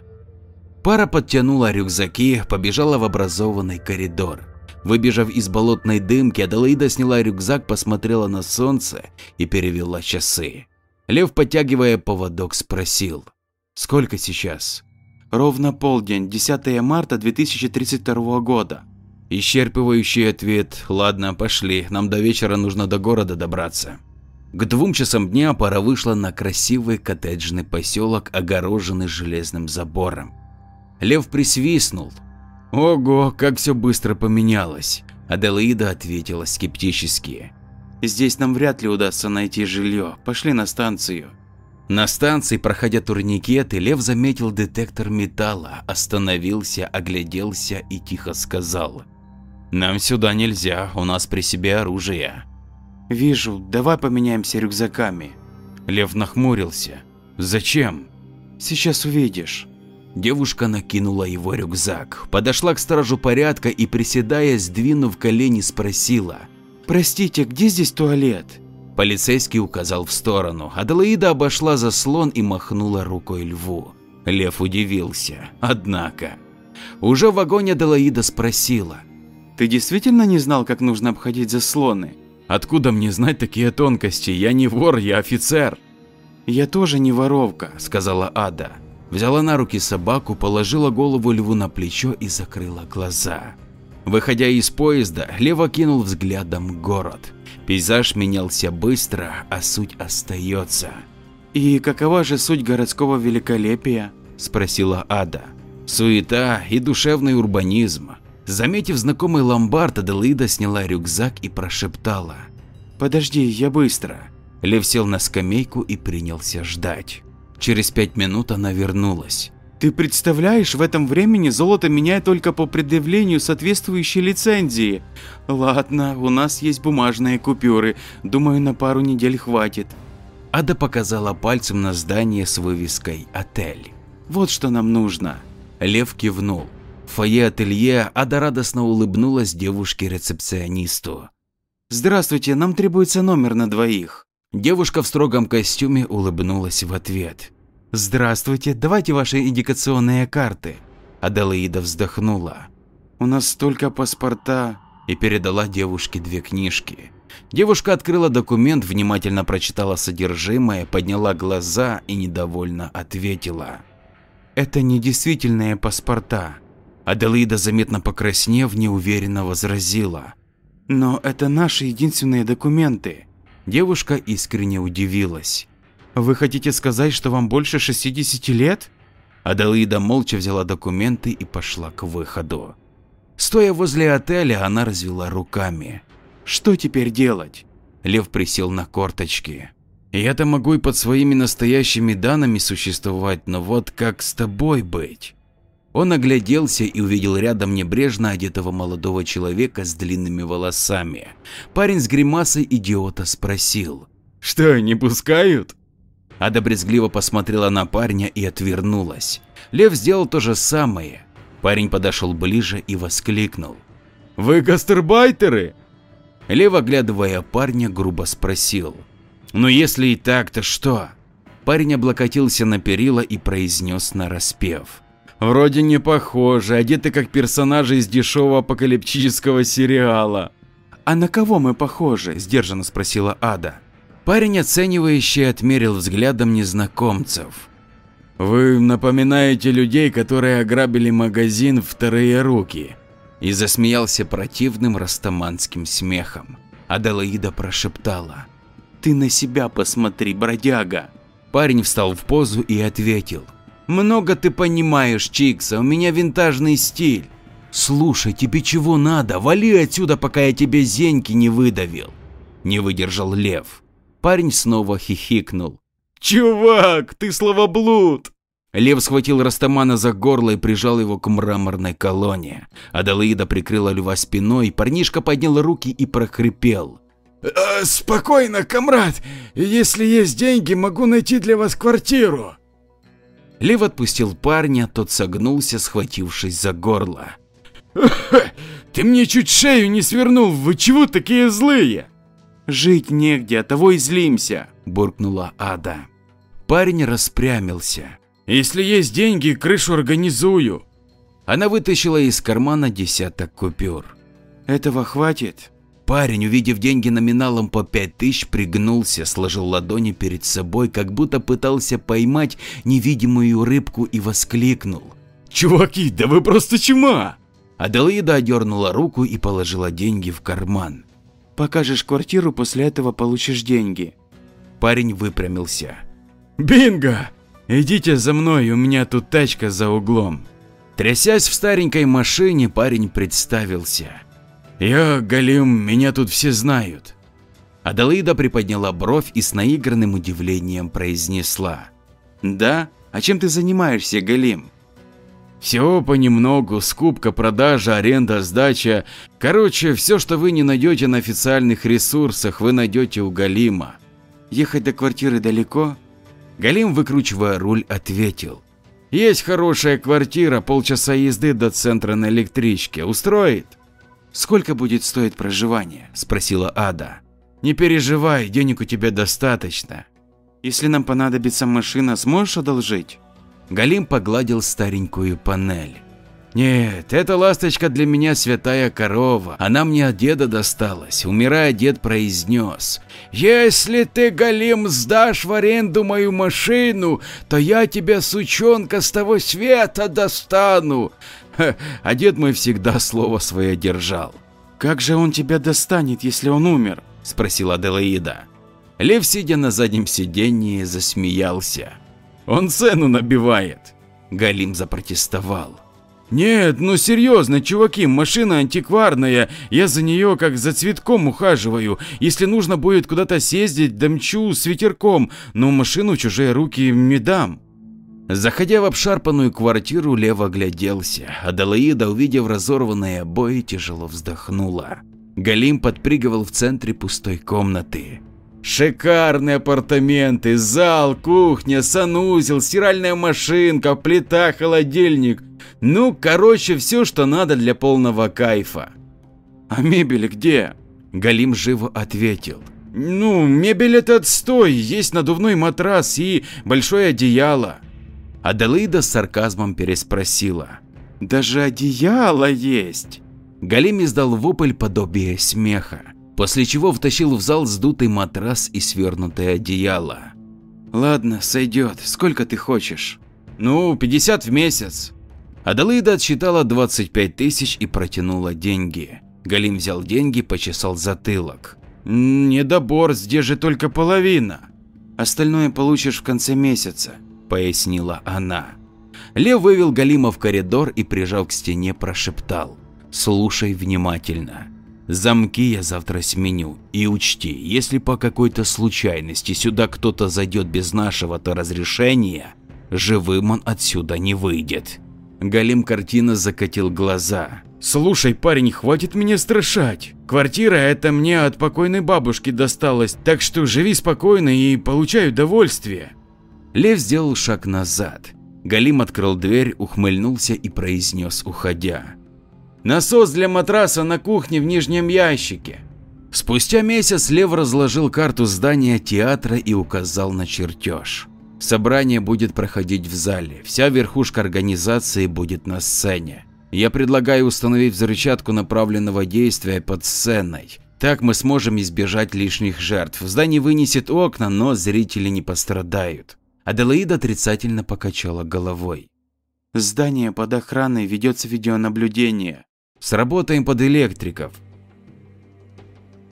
Пара подтянула рюкзаки, побежала в образованный коридор. Выбежав из болотной дымки, Аделаида сняла рюкзак, посмотрела на солнце и перевела часы. Лев, подтягивая поводок, спросил. «Сколько сейчас?» «Ровно полдень, 10 марта 2032 года». Исчерпывающий ответ. Ладно, пошли, нам до вечера нужно до города добраться. К двум часам дня пара вышла на красивый коттеджный поселок, огороженный железным забором. Лев присвистнул. Ого, как все быстро поменялось. Аделаида ответила скептически. Здесь нам вряд ли удастся найти жилье. Пошли на станцию. На станции, проходя турникеты, Лев заметил детектор металла, остановился, огляделся и тихо сказал. Нам сюда нельзя, у нас при себе оружие. Вижу, давай поменяемся рюкзаками. Лев нахмурился. Зачем? Сейчас увидишь. Девушка накинула его рюкзак, подошла к стражу порядка и, приседая, сдвинув колени, спросила. «Простите, где здесь туалет?» Полицейский указал в сторону. Аделаида обошла заслон и махнула рукой льву. Лев удивился. Однако. Уже в вагоне Аделаида спросила. Ты действительно не знал, как нужно обходить заслоны? Откуда мне знать такие тонкости? Я не вор, я офицер. Я тоже не воровка, сказала Ада. Взяла на руки собаку, положила голову льву на плечо и закрыла глаза. Выходя из поезда, Лев окинул взглядом город. Пейзаж менялся быстро, а суть остается. «И какова же суть городского великолепия?» – спросила Ада. «Суета и душевный урбанизм. Заметив знакомый ломбард, Аделаида сняла рюкзак и прошептала. «Подожди, я быстро». Лев сел на скамейку и принялся ждать. Через пять минут она вернулась. «Ты представляешь, в этом времени золото меняют только по предъявлению соответствующей лицензии. Ладно, у нас есть бумажные купюры, думаю, на пару недель хватит». Ада показала пальцем на здание с вывеской «Отель». «Вот что нам нужно». Лев кивнул. В фойе ателье Ада радостно улыбнулась девушке-рецепционисту. «Здравствуйте, нам требуется номер на двоих». Девушка в строгом костюме улыбнулась в ответ. «Здравствуйте, давайте ваши индикационные карты». Аделаида вздохнула. «У нас столько паспорта». И передала девушке две книжки. Девушка открыла документ, внимательно прочитала содержимое, подняла глаза и недовольно ответила. «Это не действительные паспорта. Аделаида, заметно покраснев, неуверенно возразила. «Но это наши единственные документы». Девушка искренне удивилась. «Вы хотите сказать, что вам больше 60 лет?» Аделаида молча взяла документы и пошла к выходу. Стоя возле отеля, она развела руками. «Что теперь делать?» Лев присел на корточки. «Я-то могу и под своими настоящими данными существовать, но вот как с тобой быть?» Он огляделся и увидел рядом небрежно одетого молодого человека с длинными волосами. Парень с гримасой идиота спросил. «Что, не пускают?» Ада брезгливо посмотрела на парня и отвернулась. Лев сделал то же самое. Парень подошел ближе и воскликнул. «Вы гастарбайтеры?» Лев, оглядывая парня, грубо спросил. «Ну если и так, то что?» Парень облокотился на перила и произнес нараспев. Вроде не похожи, одеты как персонажи из дешевого апокалиптического сериала. «А на кого мы похожи?» – сдержанно спросила Ада. Парень оценивающе отмерил взглядом незнакомцев. «Вы напоминаете людей, которые ограбили магазин «Вторые руки», и засмеялся противным растаманским смехом. Аделаида прошептала. «Ты на себя посмотри, бродяга!» Парень встал в позу и ответил. «Много ты понимаешь, Чикса, у меня винтажный стиль. Слушай, тебе чего надо? Вали отсюда, пока я тебе зеньки не выдавил!» Не выдержал Лев. Парень снова хихикнул. «Чувак, ты словоблуд!» Лев схватил Растамана за горло и прижал его к мраморной колонне. Аделаида прикрыла льва спиной, парнишка поднял руки и прохрипел. «Э, «Спокойно, комрад, если есть деньги, могу найти для вас квартиру». Лев отпустил парня, тот согнулся, схватившись за горло. «Ты мне чуть шею не свернул, вы чего такие злые?» «Жить негде, от того и злимся», – буркнула Ада. Парень распрямился. «Если есть деньги, крышу организую». Она вытащила из кармана десяток купюр. «Этого хватит?» Парень, увидев деньги номиналом по пять тысяч, пригнулся, сложил ладони перед собой, как будто пытался поймать невидимую рыбку и воскликнул. «Чуваки, да вы просто чума!» Аделаида одернула руку и положила деньги в карман. «Покажешь квартиру, после этого получишь деньги». Парень выпрямился. «Бинго! Идите за мной, у меня тут тачка за углом». Трясясь в старенькой машине, парень представился. «Я Галим, меня тут все знают». Аделаида приподняла бровь и с наигранным удивлением произнесла. «Да? А чем ты занимаешься, Галим?» Всего понемногу, скупка, продажа, аренда, сдача. Короче, все, что вы не найдете на официальных ресурсах, вы найдете у Галима. Ехать до квартиры далеко? Галим, выкручивая руль, ответил. Есть хорошая квартира, полчаса езды до центра на электричке. Устроит? Сколько будет стоить проживание? Спросила Ада. Не переживай, денег у тебя достаточно. Если нам понадобится машина, сможешь одолжить? Галим погладил старенькую панель. Нет, эта ласточка для меня святая корова. Она мне от деда досталась. Умирая, дед произнес. Если ты, Галим, сдашь в аренду мою машину, то я тебя, сучонка, с того света достану. А дед мой всегда слово свое держал. Как же он тебя достанет, если он умер? Спросила Аделаида. Лев, сидя на заднем сиденье, засмеялся. Он цену набивает. Галим запротестовал. Нет, ну серьезно, чуваки, машина антикварная, я за нее как за цветком ухаживаю. Если нужно будет куда-то съездить, домчу с ветерком, но машину чужие руки не дам. Заходя в обшарпанную квартиру, Лев огляделся. Аделаида, увидев разорванные обои, тяжело вздохнула. Галим подпрыгивал в центре пустой комнаты. Шикарные апартаменты, зал, кухня, санузел, стиральная машинка, плита, холодильник. Ну, короче, все, что надо для полного кайфа. А мебель где? Галим живо ответил. Ну, мебель это отстой, есть надувной матрас и большое одеяло. Аделаида с сарказмом переспросила. Даже одеяло есть. Галим издал вопль подобие смеха после чего втащил в зал сдутый матрас и свернутое одеяло. Ладно, сойдет. Сколько ты хочешь? Ну, 50 в месяц. Аделаида отсчитала 25 тысяч и протянула деньги. Галим взял деньги, почесал затылок. Недобор, здесь же только половина. Остальное получишь в конце месяца, пояснила она. Лев вывел Галима в коридор и, прижав к стене, прошептал. Слушай внимательно. Замки я завтра сменю. И учти, если по какой-то случайности сюда кто-то зайдет без нашего-то разрешения, живым он отсюда не выйдет. Галим картина закатил глаза. Слушай, парень, хватит меня страшать. Квартира это мне от покойной бабушки досталась, так что живи спокойно и получай удовольствие. Лев сделал шаг назад. Галим открыл дверь, ухмыльнулся и произнес, уходя. Насос для матраса на кухне в нижнем ящике. Спустя месяц Лев разложил карту здания театра и указал на чертеж. Собрание будет проходить в зале, вся верхушка организации будет на сцене. Я предлагаю установить взрывчатку направленного действия под сценой. Так мы сможем избежать лишних жертв. Здание вынесет окна, но зрители не пострадают. Аделаида отрицательно покачала головой. Здание под охраной ведется видеонаблюдение. Сработаем под электриков.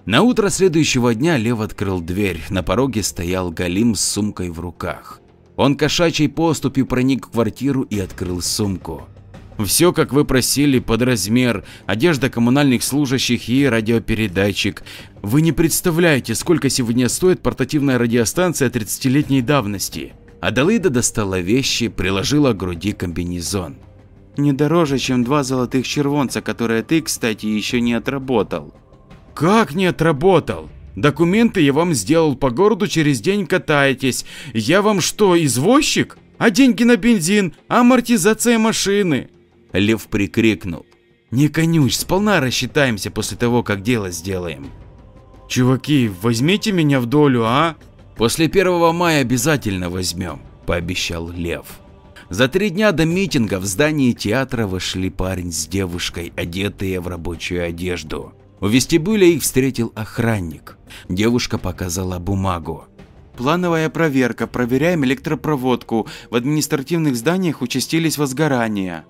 На утро следующего дня Лев открыл дверь. На пороге стоял Галим с сумкой в руках. Он кошачьей поступью проник в квартиру и открыл сумку. Все, как вы просили, под размер, одежда коммунальных служащих и радиопередатчик. Вы не представляете, сколько сегодня стоит портативная радиостанция 30-летней давности. Адалида достала вещи, приложила к груди комбинезон. Не дороже, чем два золотых червонца, которые ты, кстати, еще не отработал. Как не отработал? Документы я вам сделал, по городу через день катаетесь. Я вам что, извозчик? А деньги на бензин, амортизация машины? Лев прикрикнул. «Не конюсь, сполна рассчитаемся после того, как дело сделаем». «Чуваки, возьмите меня в долю, а?» «После 1 мая обязательно возьмем», – пообещал Лев. За три дня до митинга в здании театра вошли парень с девушкой, одетые в рабочую одежду. У вестибюля их встретил охранник. Девушка показала бумагу. Плановая проверка. Проверяем электропроводку. В административных зданиях участились возгорания.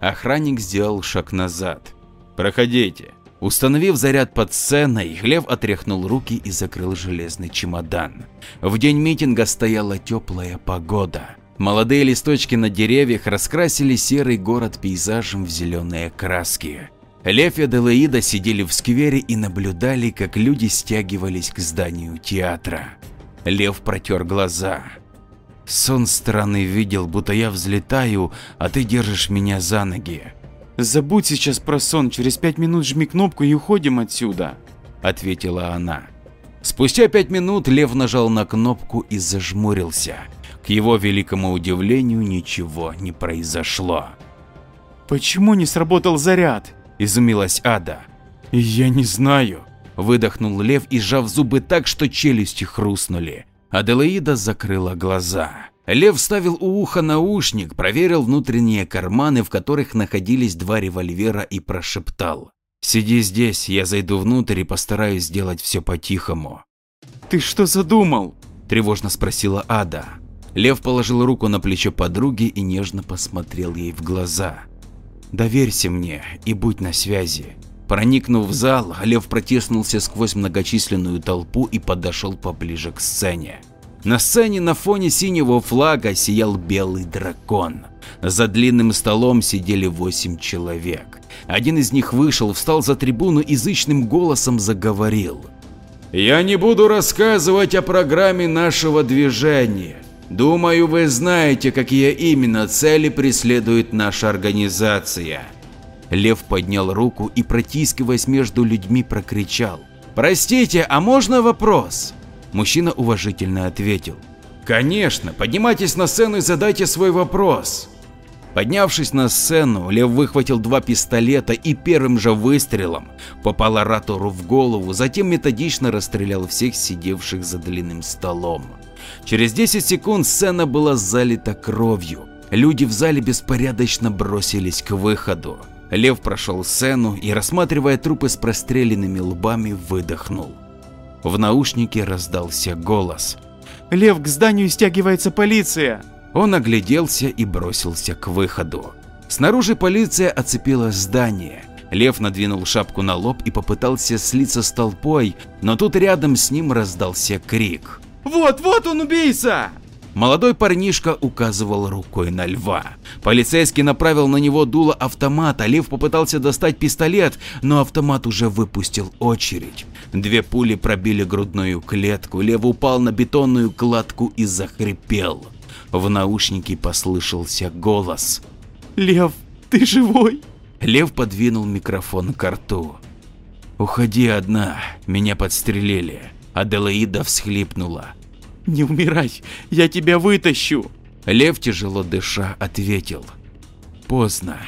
Охранник сделал шаг назад. «Проходите». Установив заряд под сценой, Лев отряхнул руки и закрыл железный чемодан. В день митинга стояла теплая погода. Молодые листочки на деревьях раскрасили серый город пейзажем в зеленые краски. Лев и Аделаида сидели в сквере и наблюдали, как люди стягивались к зданию театра. Лев протер глаза. Сон странный видел, будто я взлетаю, а ты держишь меня за ноги. Забудь сейчас про сон, через пять минут жми кнопку и уходим отсюда, ответила она. Спустя пять минут Лев нажал на кнопку и зажмурился. К его великому удивлению ничего не произошло. Почему не сработал заряд? Изумилась Ада. Я не знаю. Выдохнул Лев и сжав зубы так, что челюсти хрустнули. Аделаида закрыла глаза. Лев вставил у уха наушник, проверил внутренние карманы, в которых находились два револьвера и прошептал. «Сиди здесь, я зайду внутрь и постараюсь сделать все по-тихому». «Ты что задумал?» – тревожно спросила Ада. Лев положил руку на плечо подруги и нежно посмотрел ей в глаза. «Доверься мне и будь на связи. Проникнув в зал, Лев протиснулся сквозь многочисленную толпу и подошел поближе к сцене. На сцене на фоне синего флага сиял белый дракон. За длинным столом сидели восемь человек. Один из них вышел, встал за трибуну и зычным голосом заговорил. «Я не буду рассказывать о программе нашего движения. Думаю, вы знаете, какие именно цели преследует наша организация. Лев поднял руку и, протискиваясь между людьми, прокричал. «Простите, а можно вопрос?» Мужчина уважительно ответил. «Конечно, поднимайтесь на сцену и задайте свой вопрос». Поднявшись на сцену, Лев выхватил два пистолета и первым же выстрелом попал оратору в голову, затем методично расстрелял всех сидевших за длинным столом. Через 10 секунд сцена была залита кровью. Люди в зале беспорядочно бросились к выходу. Лев прошел сцену и, рассматривая трупы с простреленными лбами, выдохнул. В наушнике раздался голос. «Лев, к зданию стягивается полиция!» Он огляделся и бросился к выходу. Снаружи полиция оцепила здание. Лев надвинул шапку на лоб и попытался слиться с толпой, но тут рядом с ним раздался крик. «Вот, вот он убийца!» Молодой парнишка указывал рукой на льва. Полицейский направил на него дуло автомата, лев попытался достать пистолет, но автомат уже выпустил очередь. Две пули пробили грудную клетку, лев упал на бетонную кладку и захрипел. В наушнике послышался голос. «Лев, ты живой?» Лев подвинул микрофон к рту. «Уходи одна, меня подстрелили». Аделаида всхлипнула. Не умирай, я тебя вытащу. Лев, тяжело дыша, ответил. Поздно.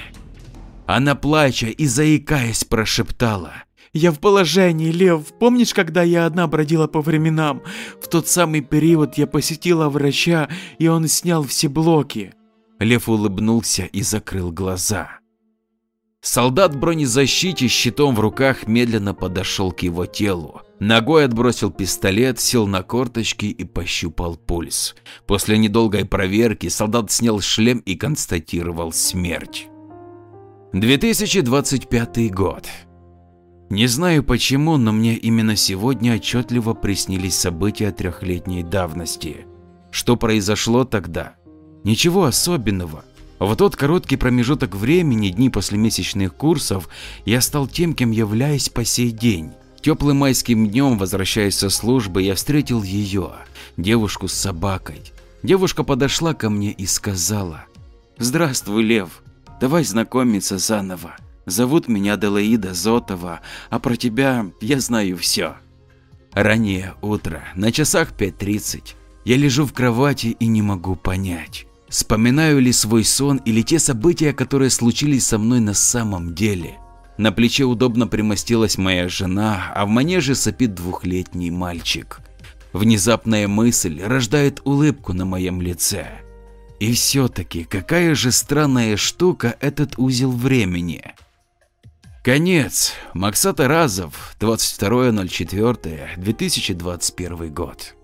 Она, плача и заикаясь, прошептала. Я в положении, Лев. Помнишь, когда я одна бродила по временам? В тот самый период я посетила врача, и он снял все блоки. Лев улыбнулся и закрыл глаза. Солдат в бронезащите с щитом в руках медленно подошел к его телу. Ногой отбросил пистолет, сел на корточки и пощупал пульс. После недолгой проверки солдат снял шлем и констатировал смерть. 2025 год. Не знаю почему, но мне именно сегодня отчетливо приснились события трехлетней давности. Что произошло тогда? Ничего особенного. В тот короткий промежуток времени, дни после месячных курсов, я стал тем, кем являюсь по сей день. Теплым майским днем, возвращаясь со службы, я встретил ее, девушку с собакой. Девушка подошла ко мне и сказала, «Здравствуй, Лев, давай знакомиться заново. Зовут меня Делаида Зотова, а про тебя я знаю все. Раннее утро, на часах 5.30. Я лежу в кровати и не могу понять, вспоминаю ли свой сон или те события, которые случились со мной на самом деле. На плече удобно примостилась моя жена, а в манеже сопит двухлетний мальчик. Внезапная мысль рождает улыбку на моем лице. И все-таки какая же странная штука этот узел времени. Конец. Максат Аразов, 22.04.2021 год.